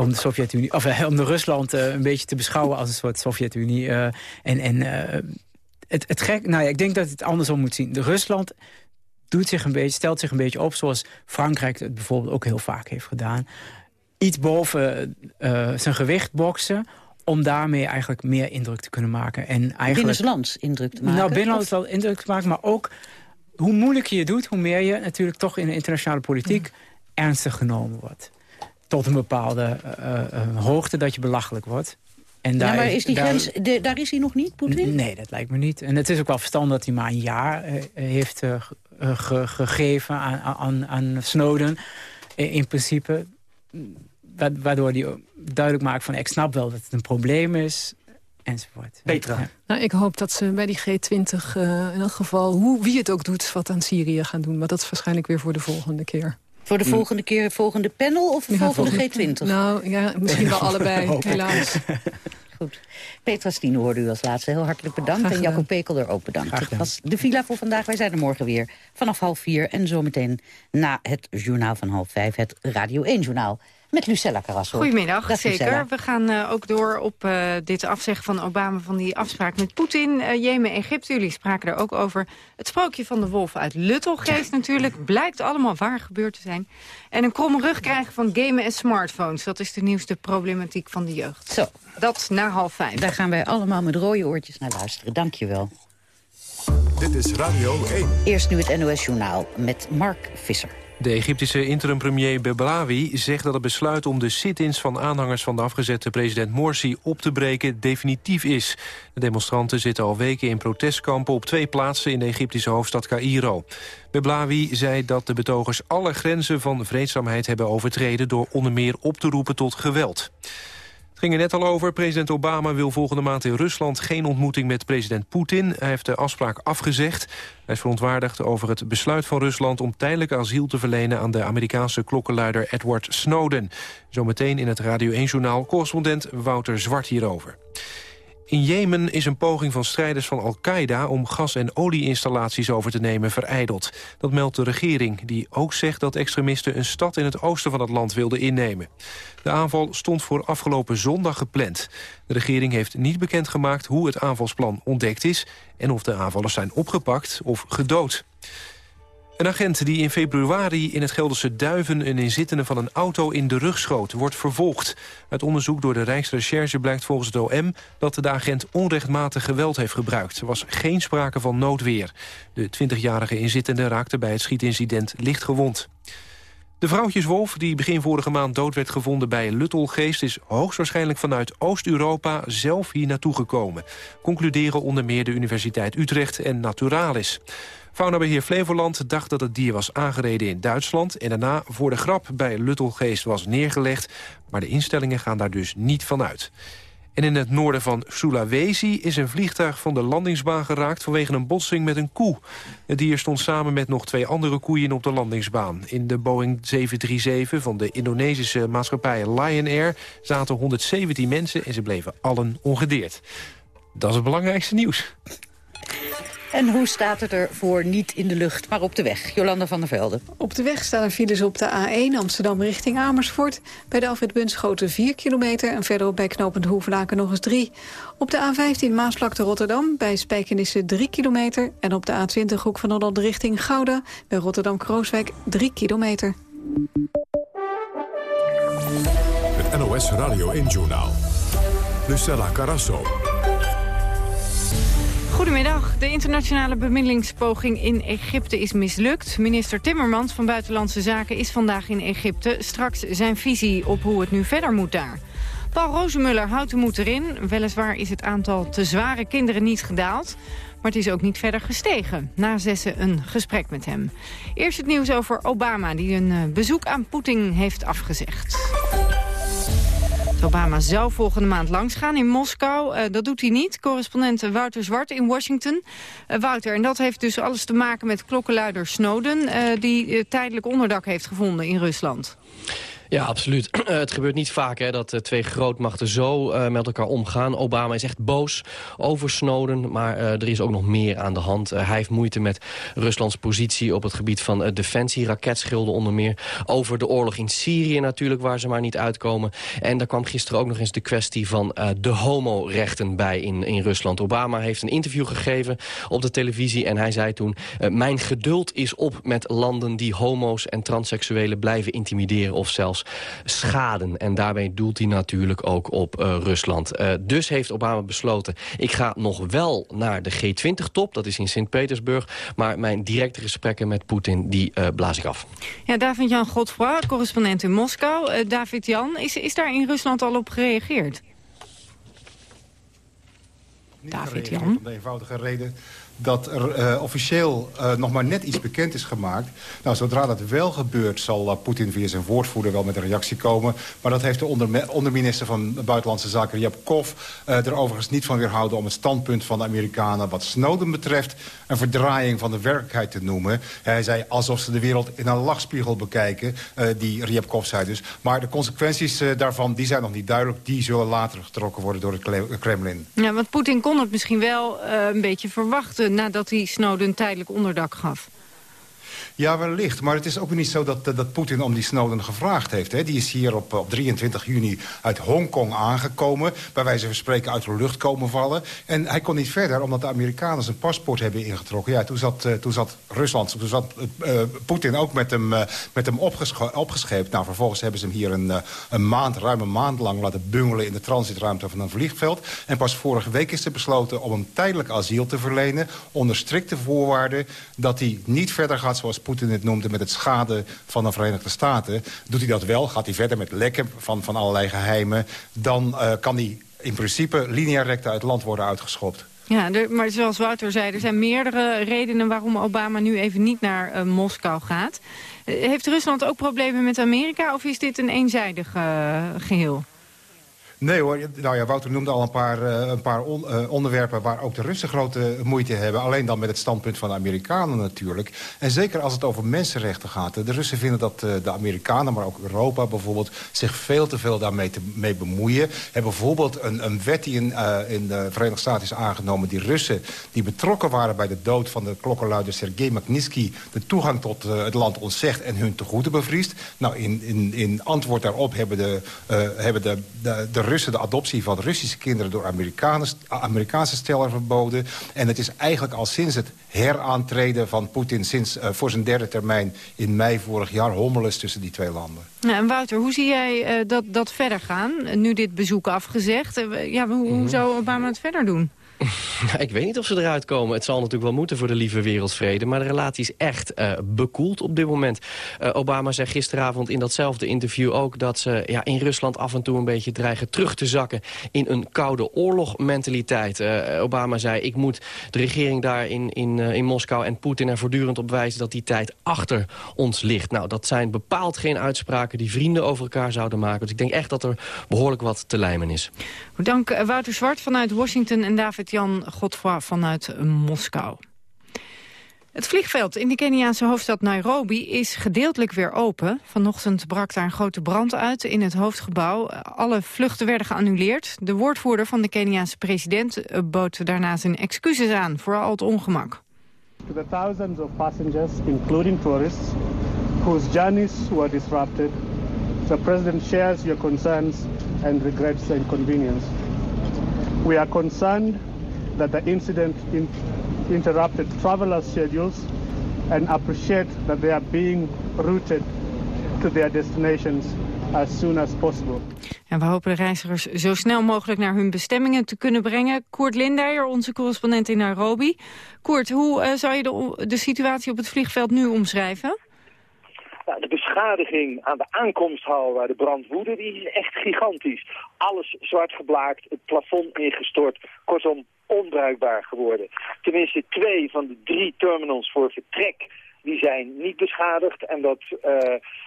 om de Sovjet-Unie, of uh, om de Rusland uh, een beetje te beschouwen als een soort Sovjet-Unie. Uh, en en het, het gek, nou ja, ik denk dat het andersom moet zien. De Rusland doet zich een beetje, stelt zich een beetje op zoals Frankrijk het bijvoorbeeld ook heel vaak heeft gedaan. Iets boven zijn gewicht boksen om daarmee eigenlijk meer indruk te kunnen maken. En eigenlijk, binnenlands indruk te maken? Nou, binnenlands wel indruk te maken, maar ook hoe moeilijker je doet... hoe meer je natuurlijk toch in de internationale politiek ja. ernstig genomen wordt tot een bepaalde uh, uh, hoogte dat je belachelijk wordt. En daar, ja, maar is die daar, grens, de, daar is hij nog niet, Poetin? Nee, dat lijkt me niet. En het is ook wel verstandig dat hij maar een jaar uh, heeft ge, gegeven aan, aan, aan Snowden. In principe, waardoor hij duidelijk maakt van... ik snap wel dat het een probleem is, enzovoort. Petra. Ja. Nou, ik hoop dat ze bij die G20 in elk geval, hoe, wie het ook doet... wat aan Syrië gaan doen. Maar dat is waarschijnlijk weer voor de volgende keer. Voor de volgende keer, volgende panel of de ja, volgende G20? Nou, ja, misschien wel allebei, helaas. Goed. Petra Stine hoorde u als laatste. Heel hartelijk bedankt. En Jacob Pekelder ook bedankt. Dat was de villa voor vandaag. Wij zijn er morgen weer vanaf half vier. En zometeen na het journaal van half vijf, het Radio 1-journaal. Met Lucella Carrasso. Goedemiddag, Dag, zeker. Lucella. We gaan uh, ook door op uh, dit afzeggen van Obama van die afspraak met Poetin. Uh, Jemen, Egypte, jullie spraken er ook over. Het sprookje van de wolf uit Luttelgeest natuurlijk. Blijkt allemaal waar gebeurd te zijn. En een kromme rug krijgen van gamen en smartphones. Dat is de nieuwste problematiek van de jeugd. Zo. Dat na half vijf. Daar gaan wij allemaal met rode oortjes naar luisteren. Dank je wel. Dit is Radio 1. Eerst nu het NOS Journaal met Mark Visser. De Egyptische interim-premier Beblawi zegt dat het besluit om de sit-ins van aanhangers van de afgezette president Morsi op te breken definitief is. De demonstranten zitten al weken in protestkampen op twee plaatsen in de Egyptische hoofdstad Cairo. Beblawi zei dat de betogers alle grenzen van vreedzaamheid hebben overtreden door onder meer op te roepen tot geweld. Ging er net al over. President Obama wil volgende maand in Rusland geen ontmoeting met president Poetin. Hij heeft de afspraak afgezegd. Hij is verontwaardigd over het besluit van Rusland om tijdelijk asiel te verlenen aan de Amerikaanse klokkenluider Edward Snowden. Zometeen in het Radio 1-journaal correspondent Wouter Zwart hierover. In Jemen is een poging van strijders van Al-Qaeda... om gas- en olieinstallaties over te nemen verijdeld. Dat meldt de regering, die ook zegt dat extremisten... een stad in het oosten van het land wilden innemen. De aanval stond voor afgelopen zondag gepland. De regering heeft niet bekendgemaakt hoe het aanvalsplan ontdekt is... en of de aanvallers zijn opgepakt of gedood. Een agent die in februari in het Gelderse Duiven... een inzittende van een auto in de rug schoot, wordt vervolgd. Uit onderzoek door de Rijksrecherche blijkt volgens het OM... dat de agent onrechtmatig geweld heeft gebruikt. Er was geen sprake van noodweer. De 20-jarige inzittende raakte bij het schietincident licht gewond. De vrouwtjeswolf, die begin vorige maand dood werd gevonden bij Luttelgeest... is hoogstwaarschijnlijk vanuit Oost-Europa zelf hier naartoe gekomen. Concluderen onder meer de Universiteit Utrecht en Naturalis. Faunabeheer Flevoland dacht dat het dier was aangereden in Duitsland... en daarna voor de grap bij Luttelgeest was neergelegd. Maar de instellingen gaan daar dus niet van uit. En in het noorden van Sulawesi is een vliegtuig van de landingsbaan geraakt... vanwege een botsing met een koe. Het dier stond samen met nog twee andere koeien op de landingsbaan. In de Boeing 737 van de Indonesische maatschappij Lion Air... zaten 117 mensen en ze bleven allen ongedeerd. Dat is het belangrijkste nieuws. En hoe staat het er voor niet in de lucht, maar op de weg? Jolanda van der Velde. Op de weg staan er files op de A1 Amsterdam richting Amersfoort. Bij de Alfred Bunschoten 4 kilometer en verderop bij knooppunt Hoevelaken nog eens 3. Op de A15 Maasvlakte Rotterdam bij Spijkenisse 3 kilometer. En op de A20 Hoek van Holland richting Gouda bij Rotterdam-Krooswijk 3 kilometer. Het NOS Radio 1-journaal. Lucella Carrasso. Goedemiddag. De internationale bemiddelingspoging in Egypte is mislukt. Minister Timmermans van Buitenlandse Zaken is vandaag in Egypte. Straks zijn visie op hoe het nu verder moet daar. Paul Rozemuller houdt de moed erin. Weliswaar is het aantal te zware kinderen niet gedaald. Maar het is ook niet verder gestegen. Na zessen een gesprek met hem. Eerst het nieuws over Obama, die een eh, bezoek aan Poetin heeft afgezegd. Obama zou volgende maand langsgaan in Moskou. Uh, dat doet hij niet. Correspondent Wouter Zwart in Washington. Uh, Wouter, en dat heeft dus alles te maken met klokkenluider Snowden... Uh, die tijdelijk onderdak heeft gevonden in Rusland. Ja, absoluut. het gebeurt niet vaak hè, dat twee grootmachten zo uh, met elkaar omgaan. Obama is echt boos over Snowden, maar uh, er is ook nog meer aan de hand. Hij heeft moeite met Ruslands positie op het gebied van defensie, raketschilden onder meer. Over de oorlog in Syrië natuurlijk, waar ze maar niet uitkomen. En daar kwam gisteren ook nog eens de kwestie van de homorechten bij in, in Rusland. Obama heeft een interview gegeven op de televisie en hij zei toen... mijn geduld is op met landen die homo's en transseksuelen blijven intimideren of zelfs schaden. En daarbij doelt hij natuurlijk ook op uh, Rusland. Uh, dus heeft Obama besloten, ik ga nog wel naar de G20-top. Dat is in Sint-Petersburg. Maar mijn directe gesprekken met Poetin, die uh, blaas ik af. Ja, David-Jan Godfroy, correspondent in Moskou. David-Jan, is, is daar in Rusland al op gereageerd? David-Jan? Om de eenvoudige reden dat er uh, officieel uh, nog maar net iets bekend is gemaakt. Nou, zodra dat wel gebeurt, zal uh, Poetin via zijn woordvoerder wel met een reactie komen. Maar dat heeft de onder, onderminister van Buitenlandse Zaken, Ryabkov... er overigens niet van weerhouden om het standpunt van de Amerikanen... wat Snowden betreft, een verdraaiing van de werkelijkheid te noemen. Hij zei alsof ze de wereld in een lachspiegel bekijken, die Ryabkov zei dus. Maar de consequenties daarvan, die zijn nog niet duidelijk. Die zullen later getrokken worden door het Kremlin. Ja, want Poetin kon het misschien wel een beetje verwachten nadat hij Snowden tijdelijk onderdak gaf. Ja, wellicht. Maar het is ook niet zo dat, dat Poetin om die Snowden gevraagd heeft. Hè. Die is hier op, op 23 juni uit Hongkong aangekomen. Bij wijze van spreken uit de lucht komen vallen. En hij kon niet verder, omdat de Amerikanen zijn paspoort hebben ingetrokken. Ja, toen zat, uh, toen zat Rusland, toen zat uh, Poetin ook met hem, met hem opgescheept. Nou, vervolgens hebben ze hem hier een, een maand, ruim een maand lang laten bungelen... in de transitruimte van een vliegveld. En pas vorige week is er besloten om hem tijdelijk asiel te verlenen... onder strikte voorwaarden dat hij niet verder gaat, zoals Poetin het noemde... met het schade van de Verenigde Staten. Doet hij dat wel, gaat hij verder met lekken van, van allerlei geheimen... dan uh, kan hij in principe linea recta uit het land worden uitgeschopt. Ja, maar zoals Wouter zei, er zijn meerdere redenen waarom Obama nu even niet naar uh, Moskou gaat. Uh, heeft Rusland ook problemen met Amerika of is dit een eenzijdig geheel? Nee hoor, nou ja, Wouter noemde al een paar, uh, een paar uh, onderwerpen... waar ook de Russen grote moeite hebben. Alleen dan met het standpunt van de Amerikanen natuurlijk. En zeker als het over mensenrechten gaat. De Russen vinden dat uh, de Amerikanen, maar ook Europa bijvoorbeeld... zich veel te veel daarmee te, mee bemoeien. Hebben bijvoorbeeld een, een wet die in, in de Verenigde Staten is aangenomen... die Russen die betrokken waren bij de dood van de klokkenluider Sergei Magnitsky... de toegang tot het land ontzegt en hun tegoeden bevriest. Nou, in, in, in antwoord daarop hebben de, hebben de, de, de Russen de adoptie van Russische kinderen door Amerikaanse stellen verboden. En het is eigenlijk al sinds het heraantreden van Poetin... sinds uh, voor zijn derde termijn in mei vorig jaar hommeles tussen die twee landen. Ja, en Wouter, hoe zie jij uh, dat, dat verder gaan? Nu dit bezoek afgezegd. Uh, ja, hoe, hoe mhm. zou Obama het verder doen? ik weet niet of ze eruit komen. Het zal natuurlijk wel moeten voor de lieve wereldvrede. Maar de relatie is echt uh, bekoeld op dit moment. Uh, Obama zei gisteravond in datzelfde interview ook... dat ze ja, in Rusland af en toe een beetje dreigen terug te zakken... in een koude oorlogmentaliteit. Uh, Obama zei, ik moet de regering daar in, in, in Moskou en Poetin er voortdurend op wijzen... dat die tijd achter ons ligt. Nou, dat zijn bepaald geen uitspraken die vrienden over elkaar zouden maken. Dus ik denk echt dat er behoorlijk wat te lijmen is. Dank Wouter Zwart vanuit Washington en David Jan Godfroy vanuit Moskou. Het vliegveld in de Keniaanse hoofdstad Nairobi is gedeeltelijk weer open. Vanochtend brak daar een grote brand uit in het hoofdgebouw. Alle vluchten werden geannuleerd. De woordvoerder van de Keniaanse president bood daarna zijn excuses aan voor al het ongemak. To the thousands of passengers, including tourists, whose journeys were disrupted, the president shares your concerns and regrets the inconvenience. We are concerned that the incident in interrupted travelers' schedules and appreciate that they are being routed to their destinations as soon as possible. En we hopen de reizigers zo snel mogelijk naar hun bestemmingen te kunnen brengen. Koert Lindeyer, onze correspondent in Nairobi. Koert, hoe uh, zou je de, de situatie op het vliegveld nu omschrijven? De beschadiging aan de aankomsthal waar de brand woedde, die is echt gigantisch. Alles zwart geblaakt, het plafond ingestort, kortom onbruikbaar geworden. Tenminste twee van de drie terminals voor vertrek die zijn niet beschadigd. En dat uh,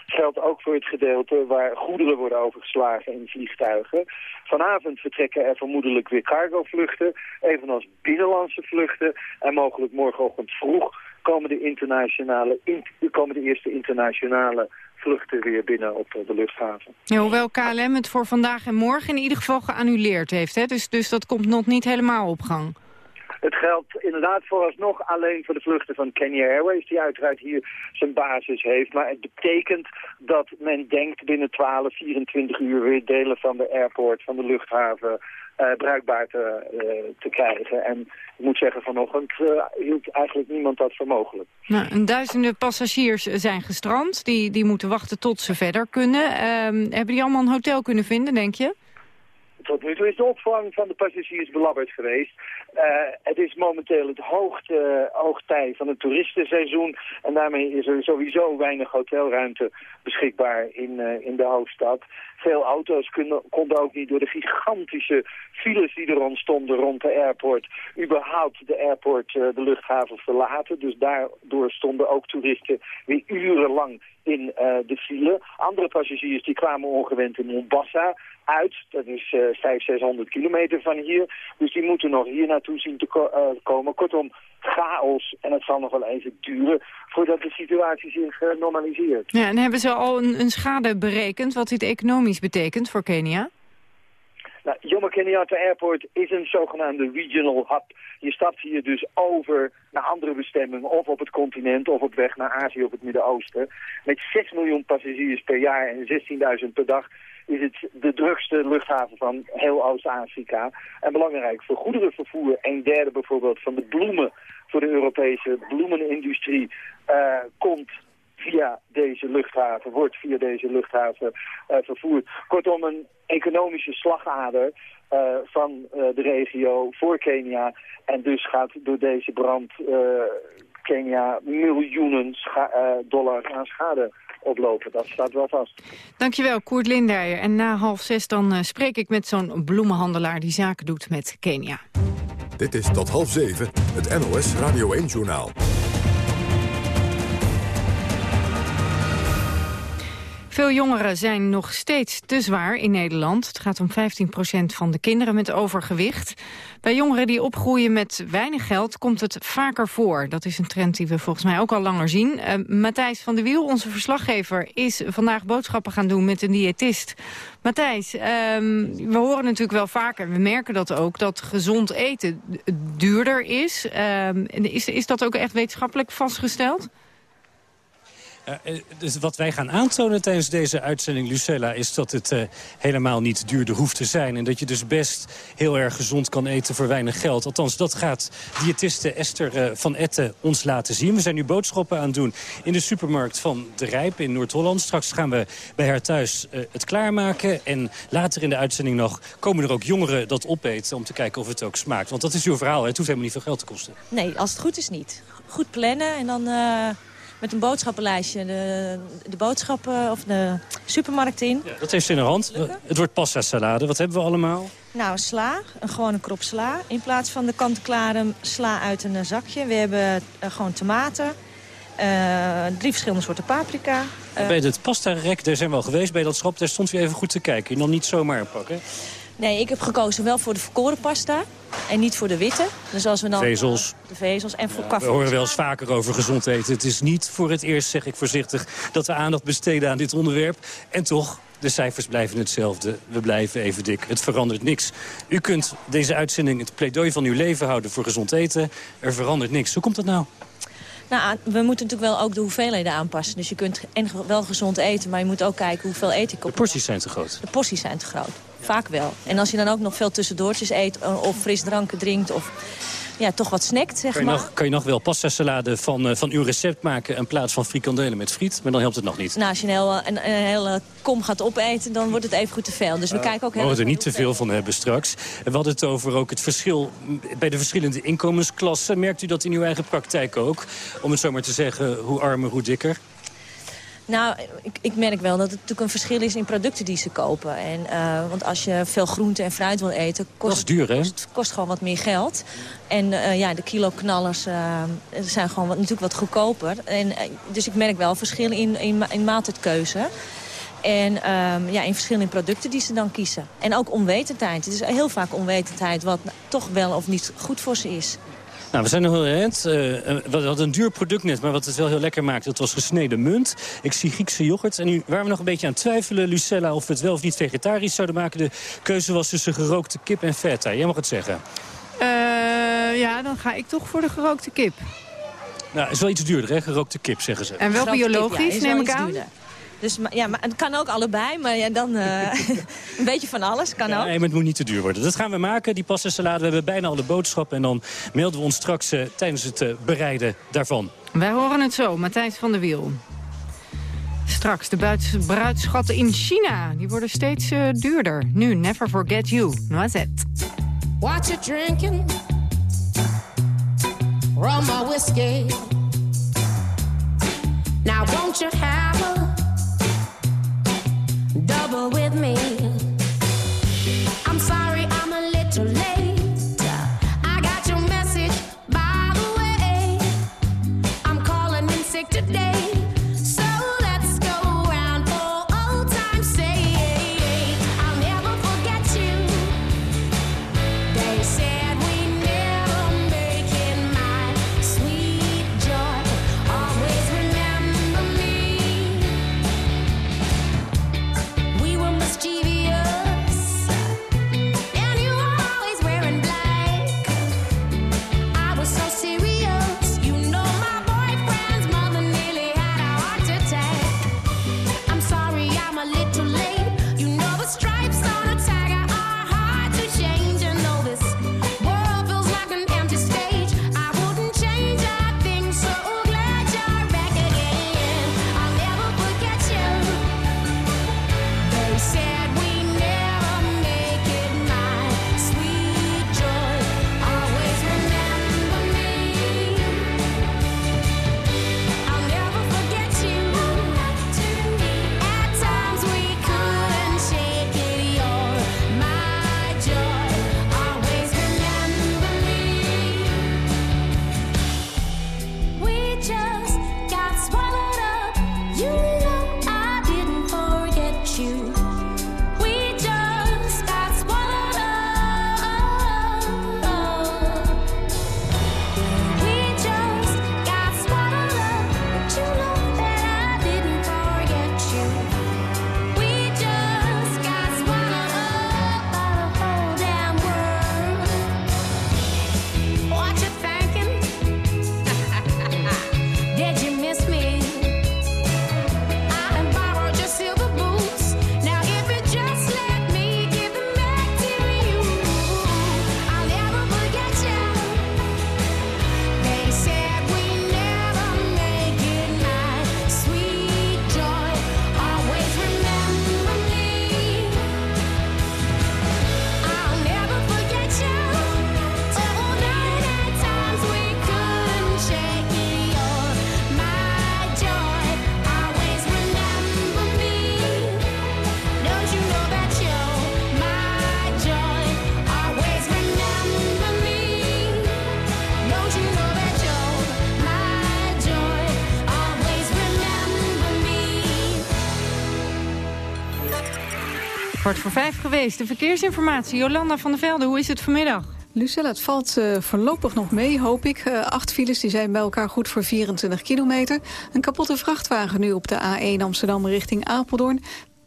geldt ook voor het gedeelte waar goederen worden overgeslagen in vliegtuigen. Vanavond vertrekken er vermoedelijk weer cargovluchten, evenals binnenlandse vluchten. En mogelijk morgenochtend vroeg komen de, internationale, in, komen de eerste internationale vluchten weer binnen op de luchthaven. Ja, hoewel KLM het voor vandaag en morgen in ieder geval geannuleerd heeft. Hè? Dus, dus dat komt nog niet helemaal op gang. Het geldt inderdaad vooralsnog alleen voor de vluchten van Kenya Airways... die uiteraard hier zijn basis heeft. Maar het betekent dat men denkt binnen 12, 24 uur... weer delen van de airport, van de luchthaven... Uh, bruikbaar te, uh, te krijgen. En ik moet zeggen, vanochtend uh, hield eigenlijk niemand dat voor mogelijk. Nou, en duizenden passagiers zijn gestrand. Die, die moeten wachten tot ze verder kunnen. Ehm, hebben die allemaal een hotel kunnen vinden, denk je? Tot nu toe is de opvang van de passagiers belabberd geweest. Uh, het is momenteel het hoogte, hoogtij van het toeristenseizoen. En daarmee is er sowieso weinig hotelruimte beschikbaar in, uh, in de hoofdstad. Veel auto's konden ook niet door de gigantische files die er ontstonden rond de airport... überhaupt de airport, de luchthaven verlaten. Dus daardoor stonden ook toeristen weer urenlang in de file. Andere passagiers die kwamen ongewend in Mombasa uit. Dat is uh, 500, 600 kilometer van hier. Dus die moeten nog hier naartoe zien te ko uh, komen. Kortom, chaos. En het zal nog wel even duren voordat de situatie zich uh, normaliseert. Ja, en hebben ze al een, een schade berekend wat dit economisch betekent voor Kenia? Nou, Jomo Kenyatta Airport is een zogenaamde regional hub. Je stapt hier dus over naar andere bestemmingen, of op het continent, of op weg naar Azië of het Midden-Oosten. Met 6 miljoen passagiers per jaar en 16.000 per dag is het de drukste luchthaven van heel Oost-Afrika. En belangrijk voor goederenvervoer, een derde bijvoorbeeld van de bloemen voor de Europese bloemenindustrie uh, komt via deze luchthaven, wordt via deze luchthaven uh, vervoerd. Kortom, een economische slagader uh, van de regio voor Kenia. En dus gaat door deze brand Kenia miljoenen dollar aan schade oplopen. Dat staat wel vast. Dankjewel, Koert Lindijer. En na half zes dan spreek ik met zo'n bloemenhandelaar die zaken doet met Kenia. Dit is tot half zeven, het NOS Radio 1-journaal. Veel jongeren zijn nog steeds te zwaar in Nederland. Het gaat om 15% van de kinderen met overgewicht. Bij jongeren die opgroeien met weinig geld komt het vaker voor. Dat is een trend die we volgens mij ook al langer zien. Uh, Matthijs van der Wiel, onze verslaggever, is vandaag boodschappen gaan doen met een diëtist. Matthijs, um, we horen natuurlijk wel vaker, we merken dat ook, dat gezond eten duurder is. Um, is, is dat ook echt wetenschappelijk vastgesteld? Uh, dus wat wij gaan aantonen tijdens deze uitzending, Lucella... is dat het uh, helemaal niet duurder hoeft te zijn. En dat je dus best heel erg gezond kan eten voor weinig geld. Althans, dat gaat diëtiste Esther van Etten ons laten zien. We zijn nu boodschappen aan het doen in de supermarkt van De Rijp in Noord-Holland. Straks gaan we bij haar thuis het klaarmaken. En later in de uitzending nog komen er ook jongeren dat opeten... om te kijken of het ook smaakt. Want dat is uw verhaal, hè? het hoeft helemaal niet veel geld te kosten. Nee, als het goed is niet. Goed plannen en dan met een boodschappenlijstje de, de boodschappen of de supermarkt in. Ja, dat heeft ze in de hand. Het wordt pasta salade. Wat hebben we allemaal? Nou, sla. Een gewone krop sla. In plaats van de kant-klare sla uit een zakje. We hebben uh, gewoon tomaten. Uh, drie verschillende soorten paprika. Uh, bij het pasta-rek, daar zijn we al geweest. Bij dat schap, daar stond u even goed te kijken. Je nog niet zomaar pakken. Nee, ik heb gekozen wel voor de verkoren pasta. En niet voor de witte. Dus als we dan, vezels. Uh, de vezels en voor ja, We horen wel eens vaker over gezond eten. Het is niet voor het eerst, zeg ik voorzichtig, dat we aandacht besteden aan dit onderwerp. En toch, de cijfers blijven hetzelfde. We blijven even dik. Het verandert niks. U kunt deze uitzending het pleidooi van uw leven houden voor gezond eten. Er verandert niks. Hoe komt dat nou? Nou, we moeten natuurlijk wel ook de hoeveelheden aanpassen. Dus je kunt wel gezond eten, maar je moet ook kijken hoeveel eet ik op. De porties zijn te groot. De porties zijn te groot. Vaak wel. En als je dan ook nog veel tussendoortjes eet of frisdranken drinkt... of ja, toch wat snackt, zeg kan maar. Nog, kan je nog wel pasta salade van, uh, van uw recept maken... in plaats van frikandellen met friet, maar dan helpt het nog niet. Nou, als je een, heel, een, een hele kom gaat opeten, dan wordt het even goed te veel. Dus we uh, kijken ook We er niet te veel van hebben straks. We hadden het over ook het verschil bij de verschillende inkomensklassen. Merkt u dat in uw eigen praktijk ook? Om het zo maar te zeggen, hoe armer, hoe dikker? Nou, ik, ik, merk wel dat het natuurlijk een verschil is in producten die ze kopen. En, uh, want als je veel groente en fruit wil eten, kost, duur, hè? kost, kost gewoon wat meer geld. En uh, ja, de kilo knallers uh, zijn gewoon wat, natuurlijk wat goedkoper. En, dus ik merk wel verschillen in, in, in maaltijdkeuze. En um, ja, in verschillende producten die ze dan kiezen. En ook onwetendheid. Het is heel vaak onwetendheid wat toch wel of niet goed voor ze is. Nou, we zijn nog heel eind. Uh, we hadden een duur product net, maar wat het wel heel lekker maakt... dat was gesneden munt. Ik zie Griekse yoghurt. En nu waren we nog een beetje aan het twijfelen, Lucella... of we het wel of niet vegetarisch zouden maken. De keuze was tussen gerookte kip en feta. Jij mag het zeggen. Uh, ja, dan ga ik toch voor de gerookte kip. Nou, is wel iets duurder, hè? Gerookte kip, zeggen ze. En wel biologisch, kip, ja, neem ik aan? Duurder. Dus ja, maar het kan ook allebei, maar ja, dan uh, een beetje van alles kan ja, ook. Nee, maar het moet niet te duur worden. Dat gaan we maken, die pasta salade. We hebben bijna al de boodschappen en dan melden we ons straks uh, tijdens het uh, bereiden daarvan. Wij horen het zo, Matthijs van der Wiel. Straks de bruidschatten in China. Die worden steeds duurder. Nu, Never Forget You, Noisette. What you drinking? Rum or whiskey? Now won't you have a with me. Voor vijf geweest. De verkeersinformatie. Jolanda van der Velde, hoe is het vanmiddag? Lucella, het valt uh, voorlopig nog mee, hoop ik. Uh, acht files die zijn bij elkaar goed voor 24 kilometer. Een kapotte vrachtwagen nu op de A1 Amsterdam richting Apeldoorn.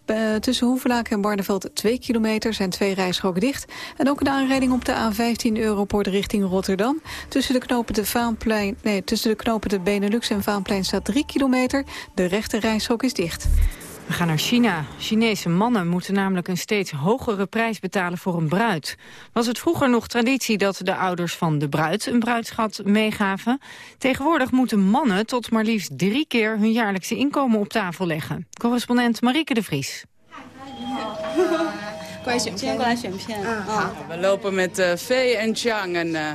Uh, tussen Hoevelaken en Barneveld 2 kilometer zijn twee rijstroken dicht. En ook een aanrijding op de A15 Europort richting Rotterdam. Tussen de knopen de, Vaanplein, nee, tussen de, knopen de Benelux en Vaanplein staat 3 kilometer. De rechte rijstrook is dicht. We gaan naar China. Chinese mannen moeten namelijk een steeds hogere prijs betalen voor een bruid. Was het vroeger nog traditie dat de ouders van de bruid een bruidschat meegaven? Tegenwoordig moeten mannen tot maar liefst drie keer hun jaarlijkse inkomen op tafel leggen. Correspondent Marieke de Vries. We lopen met uh, Vee en Chang, een uh,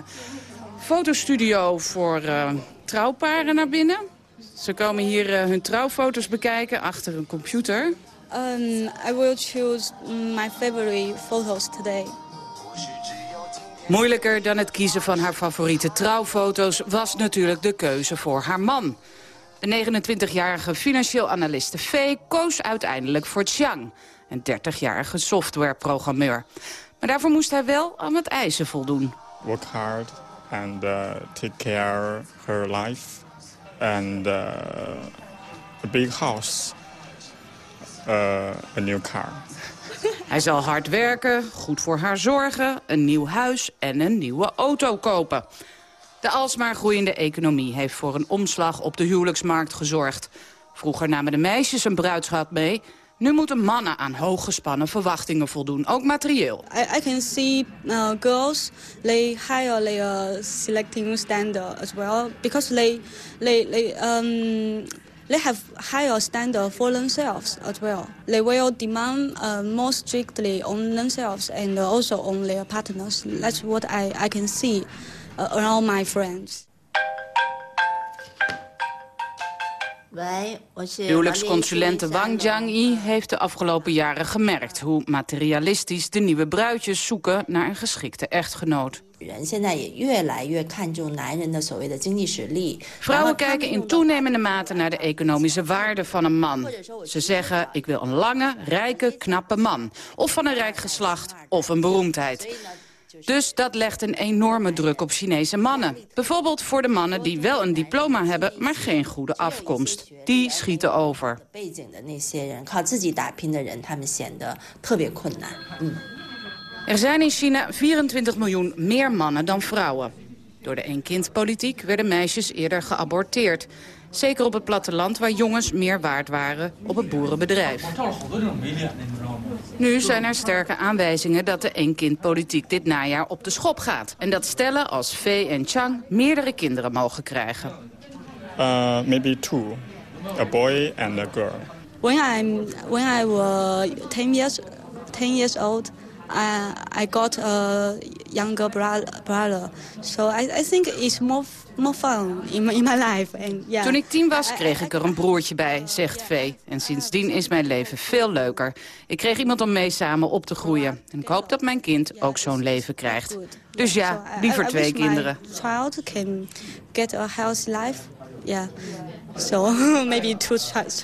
fotostudio voor uh, trouwparen naar binnen. Ze komen hier uh, hun trouwfoto's bekijken achter een computer. Um, I will choose my favorite photos today. Moeilijker dan het kiezen van haar favoriete trouwfoto's was natuurlijk de keuze voor haar man. De 29-jarige financieel analiste Fee koos uiteindelijk voor Chiang, een 30-jarige softwareprogrammeur. Maar daarvoor moest hij wel aan het eisen voldoen. Work hard and uh, take care her life and uh, a big house, uh, a car. Hij zal hard werken, goed voor haar zorgen, een nieuw huis en een nieuwe auto kopen. De alsmaar groeiende economie heeft voor een omslag op de huwelijksmarkt gezorgd. Vroeger namen de meisjes een bruidschat mee... Nu moeten mannen aan hooggespannen verwachtingen voldoen, ook materieel. I, I can see uh, girls, they higher their selecting standard as well. Because they, they, they, um, they have higher standard for themselves as well. They will demand uh, more strictly on themselves and also on their partners. That's what I, I can see uh, around my friends. Huwelijksconsulente Wang Jiangyi heeft de afgelopen jaren gemerkt... hoe materialistisch de nieuwe bruidjes zoeken naar een geschikte echtgenoot. Vrouwen kijken in toenemende mate naar de economische waarde van een man. Ze zeggen, ik wil een lange, rijke, knappe man. Of van een rijk geslacht, of een beroemdheid. Dus dat legt een enorme druk op Chinese mannen. Bijvoorbeeld voor de mannen die wel een diploma hebben, maar geen goede afkomst. Die schieten over. Er zijn in China 24 miljoen meer mannen dan vrouwen. Door de eenkindpolitiek werden meisjes eerder geaborteerd. Zeker op het platteland waar jongens meer waard waren op het boerenbedrijf. Nu zijn er sterke aanwijzingen dat de eenkindpolitiek dit najaar op de schop gaat. En dat stellen als Fei en Chang meerdere kinderen mogen krijgen. Uh, maybe two. A boy and a girl. When, I'm, when I was 10 years, 10 years old, I, I got a younger brother. So I, I think it's more, more fun in my, in my life. And, yeah. Toen ik tien was, kreeg ik er een broertje bij, zegt Vee. En sindsdien is mijn leven veel leuker. Ik kreeg iemand om mee samen op te groeien. En ik hoop dat mijn kind ook zo'n leven krijgt. Dus ja, liever twee kinderen. child can get a healthy life. Yeah. So maybe two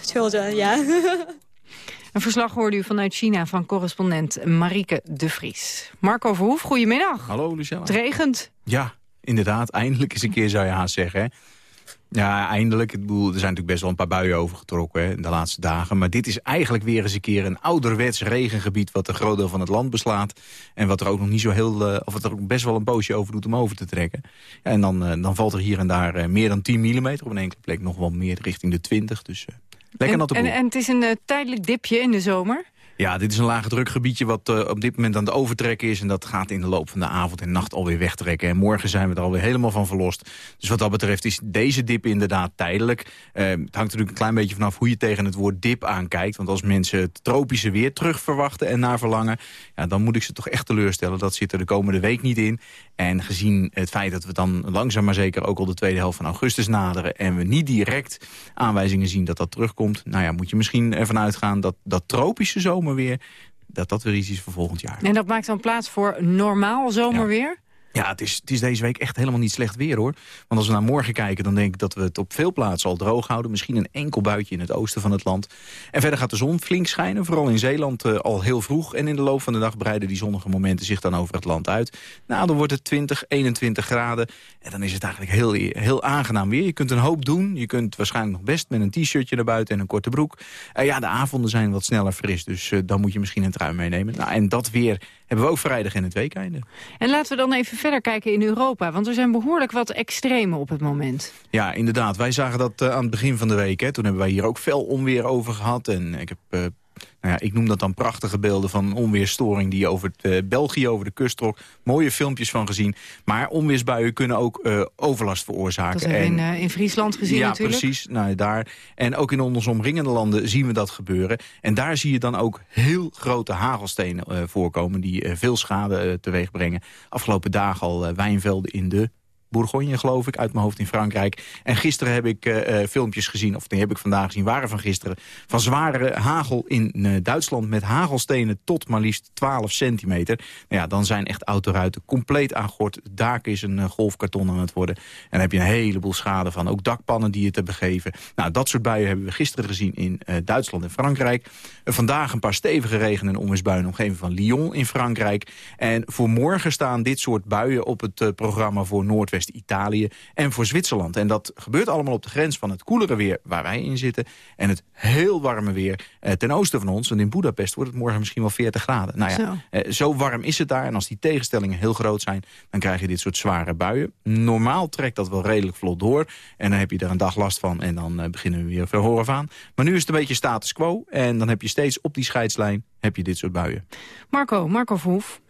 children, yeah. Een verslag hoorde u vanuit China van correspondent Marieke de Vries. Marco Verhoef, goedemiddag. Hallo Lucella. Het regent. Ja, inderdaad. Eindelijk eens een keer zou je haast zeggen. Hè? Ja, eindelijk. Ik bedoel, er zijn natuurlijk best wel een paar buien overgetrokken hè, de laatste dagen. Maar dit is eigenlijk weer eens een keer een ouderwets regengebied... wat een groot deel van het land beslaat. En wat er ook nog niet zo heel... Uh, of wat er ook best wel een poosje over doet om over te trekken. Ja, en dan, uh, dan valt er hier en daar uh, meer dan 10 mm. Op een enkele plek nog wel meer richting de 20. Dus lekker en, natte boel. en, en het is een uh, tijdelijk dipje in de zomer? Ja, dit is een lage drukgebiedje wat uh, op dit moment aan het overtrekken is. En dat gaat in de loop van de avond en nacht alweer wegtrekken. En morgen zijn we er alweer helemaal van verlost. Dus wat dat betreft is deze dip inderdaad tijdelijk. Uh, het hangt natuurlijk een klein beetje vanaf hoe je tegen het woord dip aankijkt. Want als mensen het tropische weer terug verwachten en naar verlangen... Ja, dan moet ik ze toch echt teleurstellen. Dat zit er de komende week niet in. En gezien het feit dat we dan langzaam maar zeker ook al de tweede helft van augustus naderen... en we niet direct aanwijzingen zien dat dat terugkomt... nou ja, moet je misschien ervan uitgaan dat dat tropische zomerweer... dat dat weer iets is voor volgend jaar. En dat maakt dan plaats voor normaal zomerweer? Ja. Het is, het is deze week echt helemaal niet slecht weer, hoor. Want als we naar morgen kijken, dan denk ik dat we het op veel plaatsen al droog houden. Misschien een enkel buitje in het oosten van het land. En verder gaat de zon flink schijnen, vooral in Zeeland eh, al heel vroeg. En in de loop van de dag breiden die zonnige momenten zich dan over het land uit. Nou, dan wordt het 20, 21 graden. En dan is het eigenlijk heel, heel aangenaam weer. Je kunt een hoop doen. Je kunt waarschijnlijk nog best met een t-shirtje naar buiten en een korte broek. Ja, de avonden zijn wat sneller fris, dus eh, dan moet je misschien een trui meenemen. Nou, en dat weer hebben we ook vrijdag in het weekeinde. En laten we dan even verder kijken in Europa. Want er zijn behoorlijk wat extreme op het moment. Ja, inderdaad. Wij zagen dat uh, aan het begin van de week. Hè. Toen hebben wij hier ook fel onweer over gehad. En ik heb... Nou ja, ik noem dat dan prachtige beelden van onweerstoring... die over het, uh, België over de kust trok. Mooie filmpjes van gezien. Maar onweersbuien kunnen ook uh, overlast veroorzaken. Dat hebben we in, uh, in Friesland gezien ja, natuurlijk. Ja, precies. Nou, daar. En ook in onze omringende landen zien we dat gebeuren. En daar zie je dan ook heel grote hagelstenen voorkomen... die veel schade teweeg brengen. Afgelopen dagen al wijnvelden in de Bourgogne, geloof ik, uit mijn hoofd in Frankrijk. En gisteren heb ik uh, filmpjes gezien, of die heb ik vandaag gezien, waren van gisteren... van zware hagel in uh, Duitsland met hagelstenen tot maar liefst 12 centimeter. Nou ja, dan zijn echt autoruiten compleet aangort. Het dak is een golfkarton aan het worden. En dan heb je een heleboel schade van. Ook dakpannen die het hebben gegeven. Nou, dat soort buien hebben we gisteren gezien in Duitsland en Frankrijk. vandaag een paar stevige regen- en onweersbuien omgeving van Lyon in Frankrijk. En voor morgen staan dit soort buien op het programma voor Noordwest Italië en voor Zwitserland. En dat gebeurt allemaal op de grens van het koelere weer waar wij in zitten... en het heel warme weer eh, ten oosten van ons. Want in Budapest wordt het morgen misschien wel 40 graden. Nou ja, zo. Eh, zo warm is het daar. En als die tegenstellingen heel groot zijn... dan krijg je dit soort zware buien. Normaal trekt dat wel redelijk vlot door. En dan heb je er een dag last van en dan eh, beginnen we weer verhoren aan. Maar nu is het een beetje status quo. En dan heb je steeds op die scheidslijn heb je dit soort buien. Marco, Marco Verhoef.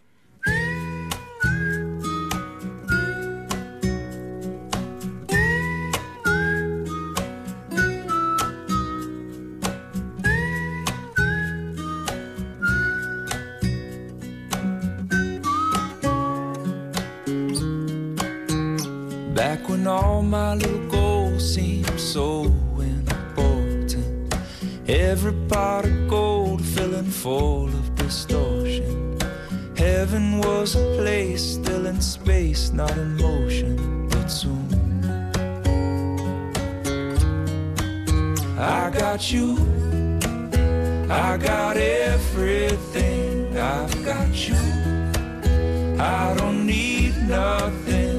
When all my little goals seem so important. Every pot of gold filling full of distortion. Heaven was a place still in space, not in motion, but soon. I got you, I got everything, I've got you. I don't need nothing.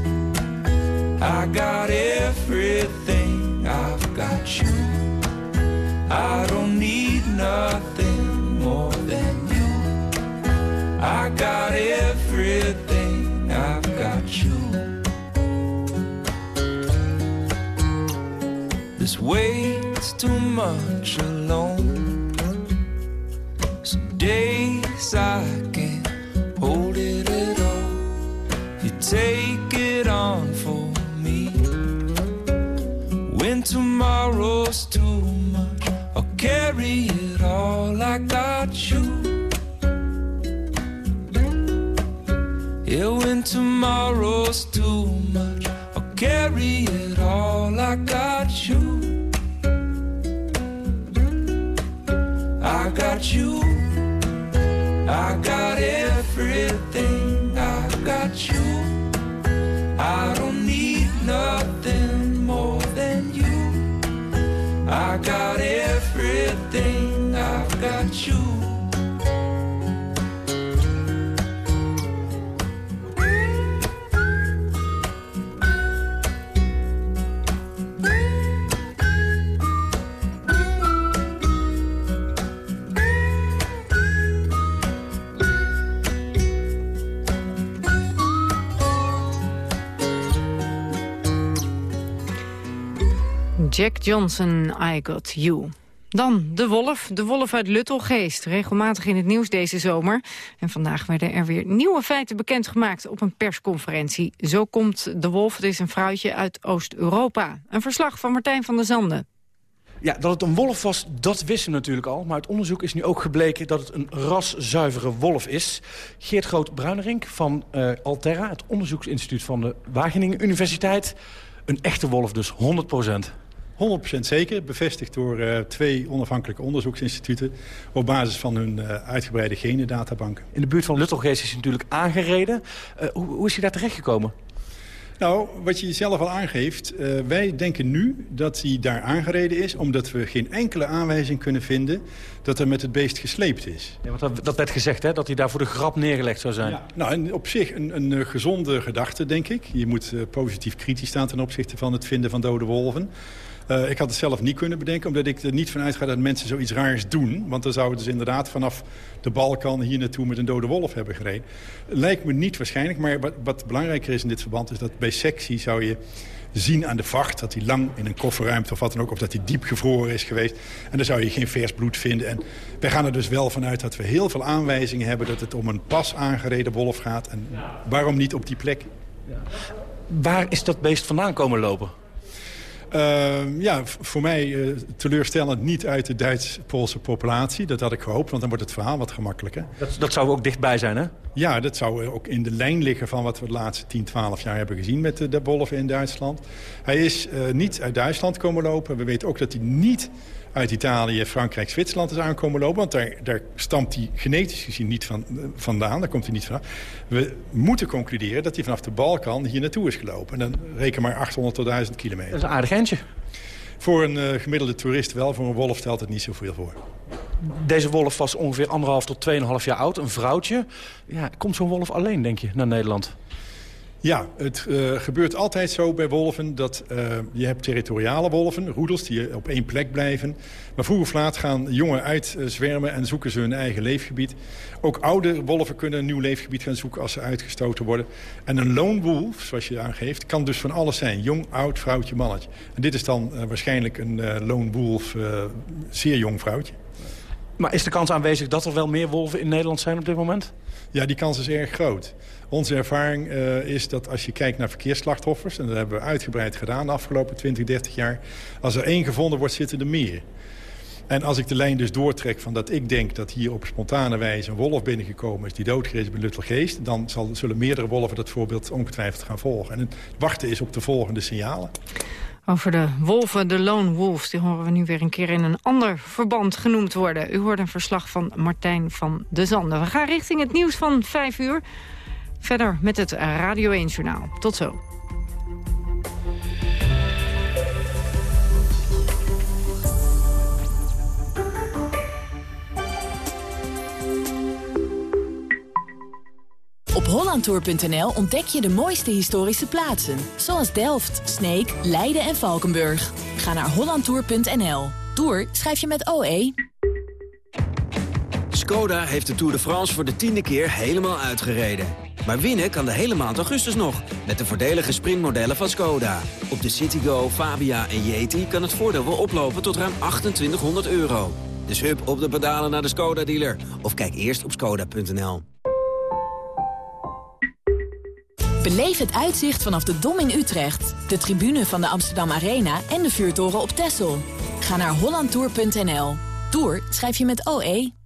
I got everything. I've got you. I don't need nothing more than you. I got everything. I've got you. This weight's too much alone. Some days I When tomorrow's too much, I'll carry it all. I got you. Yeah, when tomorrow's too much, I'll carry it all. I got you. Jack Johnson, I Got You. Dan de wolf, de wolf uit Luttelgeest. Regelmatig in het nieuws deze zomer. En vandaag werden er weer nieuwe feiten bekendgemaakt op een persconferentie. Zo komt de wolf, het is een vrouwtje uit Oost-Europa. Een verslag van Martijn van der Zanden. Ja, dat het een wolf was, dat wisten we natuurlijk al. Maar uit onderzoek is nu ook gebleken dat het een raszuivere wolf is. Geert Groot-Bruinerink van uh, Alterra, het onderzoeksinstituut van de Wageningen Universiteit. Een echte wolf dus, 100 procent. 100% zeker, bevestigd door uh, twee onafhankelijke onderzoeksinstituten... op basis van hun uh, uitgebreide genendatabanken. In de buurt van Luttelgeest is hij natuurlijk aangereden. Uh, hoe, hoe, is hij daar terechtgekomen? Nou, wat je zelf al aangeeft, wij denken nu dat hij daar aangereden is... omdat we geen enkele aanwijzing kunnen vinden dat er met het beest gesleept is. Ja, want dat, dat werd gezegd, hè, dat hij daar voor de grap neergelegd zou zijn. Ja, nou, en op zich een, een gezonde gedachte, denk ik. Je moet positief kritisch staan ten opzichte van het vinden van dode wolven. Uh, ik had het zelf niet kunnen bedenken, omdat ik er niet van uitga dat mensen zoiets raars doen. Want dan zouden ze dus inderdaad vanaf de Balkan hier naartoe met een dode wolf hebben gereden. Lijkt me niet waarschijnlijk, maar wat, wat belangrijker is in dit verband... is dat bij sectie zou je zien aan de vacht dat hij lang in een kofferruimte of wat dan ook... of dat hij diep gevroren is geweest. En dan zou je geen vers bloed vinden. En wij gaan er dus wel vanuit dat we heel veel aanwijzingen hebben... dat het om een pas aangereden wolf gaat. En waarom niet op die plek? Waar is dat beest vandaan komen lopen? Uh, ja, voor mij uh, teleurstellend niet uit de Duits-Poolse populatie. Dat had ik gehoopt, want dan wordt het verhaal wat gemakkelijker. Dat, dat zou ook dichtbij zijn, hè? Ja, dat zou ook in de lijn liggen van wat we de laatste 10, 12 jaar hebben gezien met de, de in Duitsland. Hij is uh, niet uit Duitsland komen lopen. We weten ook dat hij niet uit Italië, Frankrijk, Zwitserland is aankomen lopen. Want daar, daar stamt hij genetisch gezien niet van, vandaan. Daar komt hij niet vandaan. We moeten concluderen dat hij vanaf de Balkan hier naartoe is gelopen. En dan reken maar 800 tot 1000 kilometer. Dat is een aardig eindje. Voor een uh, gemiddelde toerist wel, voor een wolf stelt het niet zoveel voor. Deze wolf was ongeveer anderhalf tot 2,5 jaar oud, een vrouwtje. Ja, komt zo'n wolf alleen, denk je, naar Nederland? Ja, het uh, gebeurt altijd zo bij wolven dat uh, je hebt territoriale wolven, roedels die op één plek blijven. Maar vroeg of laat gaan jongen uitzwermen en zoeken ze hun eigen leefgebied. Ook oude wolven kunnen een nieuw leefgebied gaan zoeken als ze uitgestoten worden. En een lone wolf, zoals je aangeeft, kan dus van alles zijn. Jong, oud, vrouwtje, mannetje. En dit is dan waarschijnlijk een lone wolf, zeer jong vrouwtje. Maar is de kans aanwezig dat er wel meer wolven in Nederland zijn op dit moment? Ja, die kans is erg groot. Onze ervaring uh, is dat als je kijkt naar verkeersslachtoffers... en dat hebben we uitgebreid gedaan de afgelopen 20, 30 jaar... als er één gevonden wordt, zitten er meer. En als ik de lijn dus doortrek van dat ik denk dat hier op spontane wijze... een wolf binnengekomen is die doodgereden bij Luttelgeest... dan zal, zullen meerdere wolven dat voorbeeld ongetwijfeld gaan volgen. En het wachten is op de volgende signalen. Over de wolven, de lone wolves, die horen we nu weer een keer in een ander verband genoemd worden. U hoort een verslag van Martijn van de Zanden. We gaan richting het nieuws van 5 uur. Verder met het Radio 1 Journaal. Tot zo. Op hollandtour.nl ontdek je de mooiste historische plaatsen. Zoals Delft, Sneek, Leiden en Valkenburg. Ga naar hollandtour.nl. Tour schrijf je met OE. Skoda heeft de Tour de France voor de tiende keer helemaal uitgereden. Maar winnen kan de hele maand augustus nog. Met de voordelige sprintmodellen van Skoda. Op de Citigo, Fabia en Yeti kan het voordeel wel oplopen tot ruim 2800 euro. Dus hup op de pedalen naar de Skoda-dealer. Of kijk eerst op skoda.nl. Beleef het uitzicht vanaf de Dom in Utrecht, de tribune van de Amsterdam Arena en de vuurtoren op Texel. Ga naar hollandtour.nl. Tour schrijf je met OE.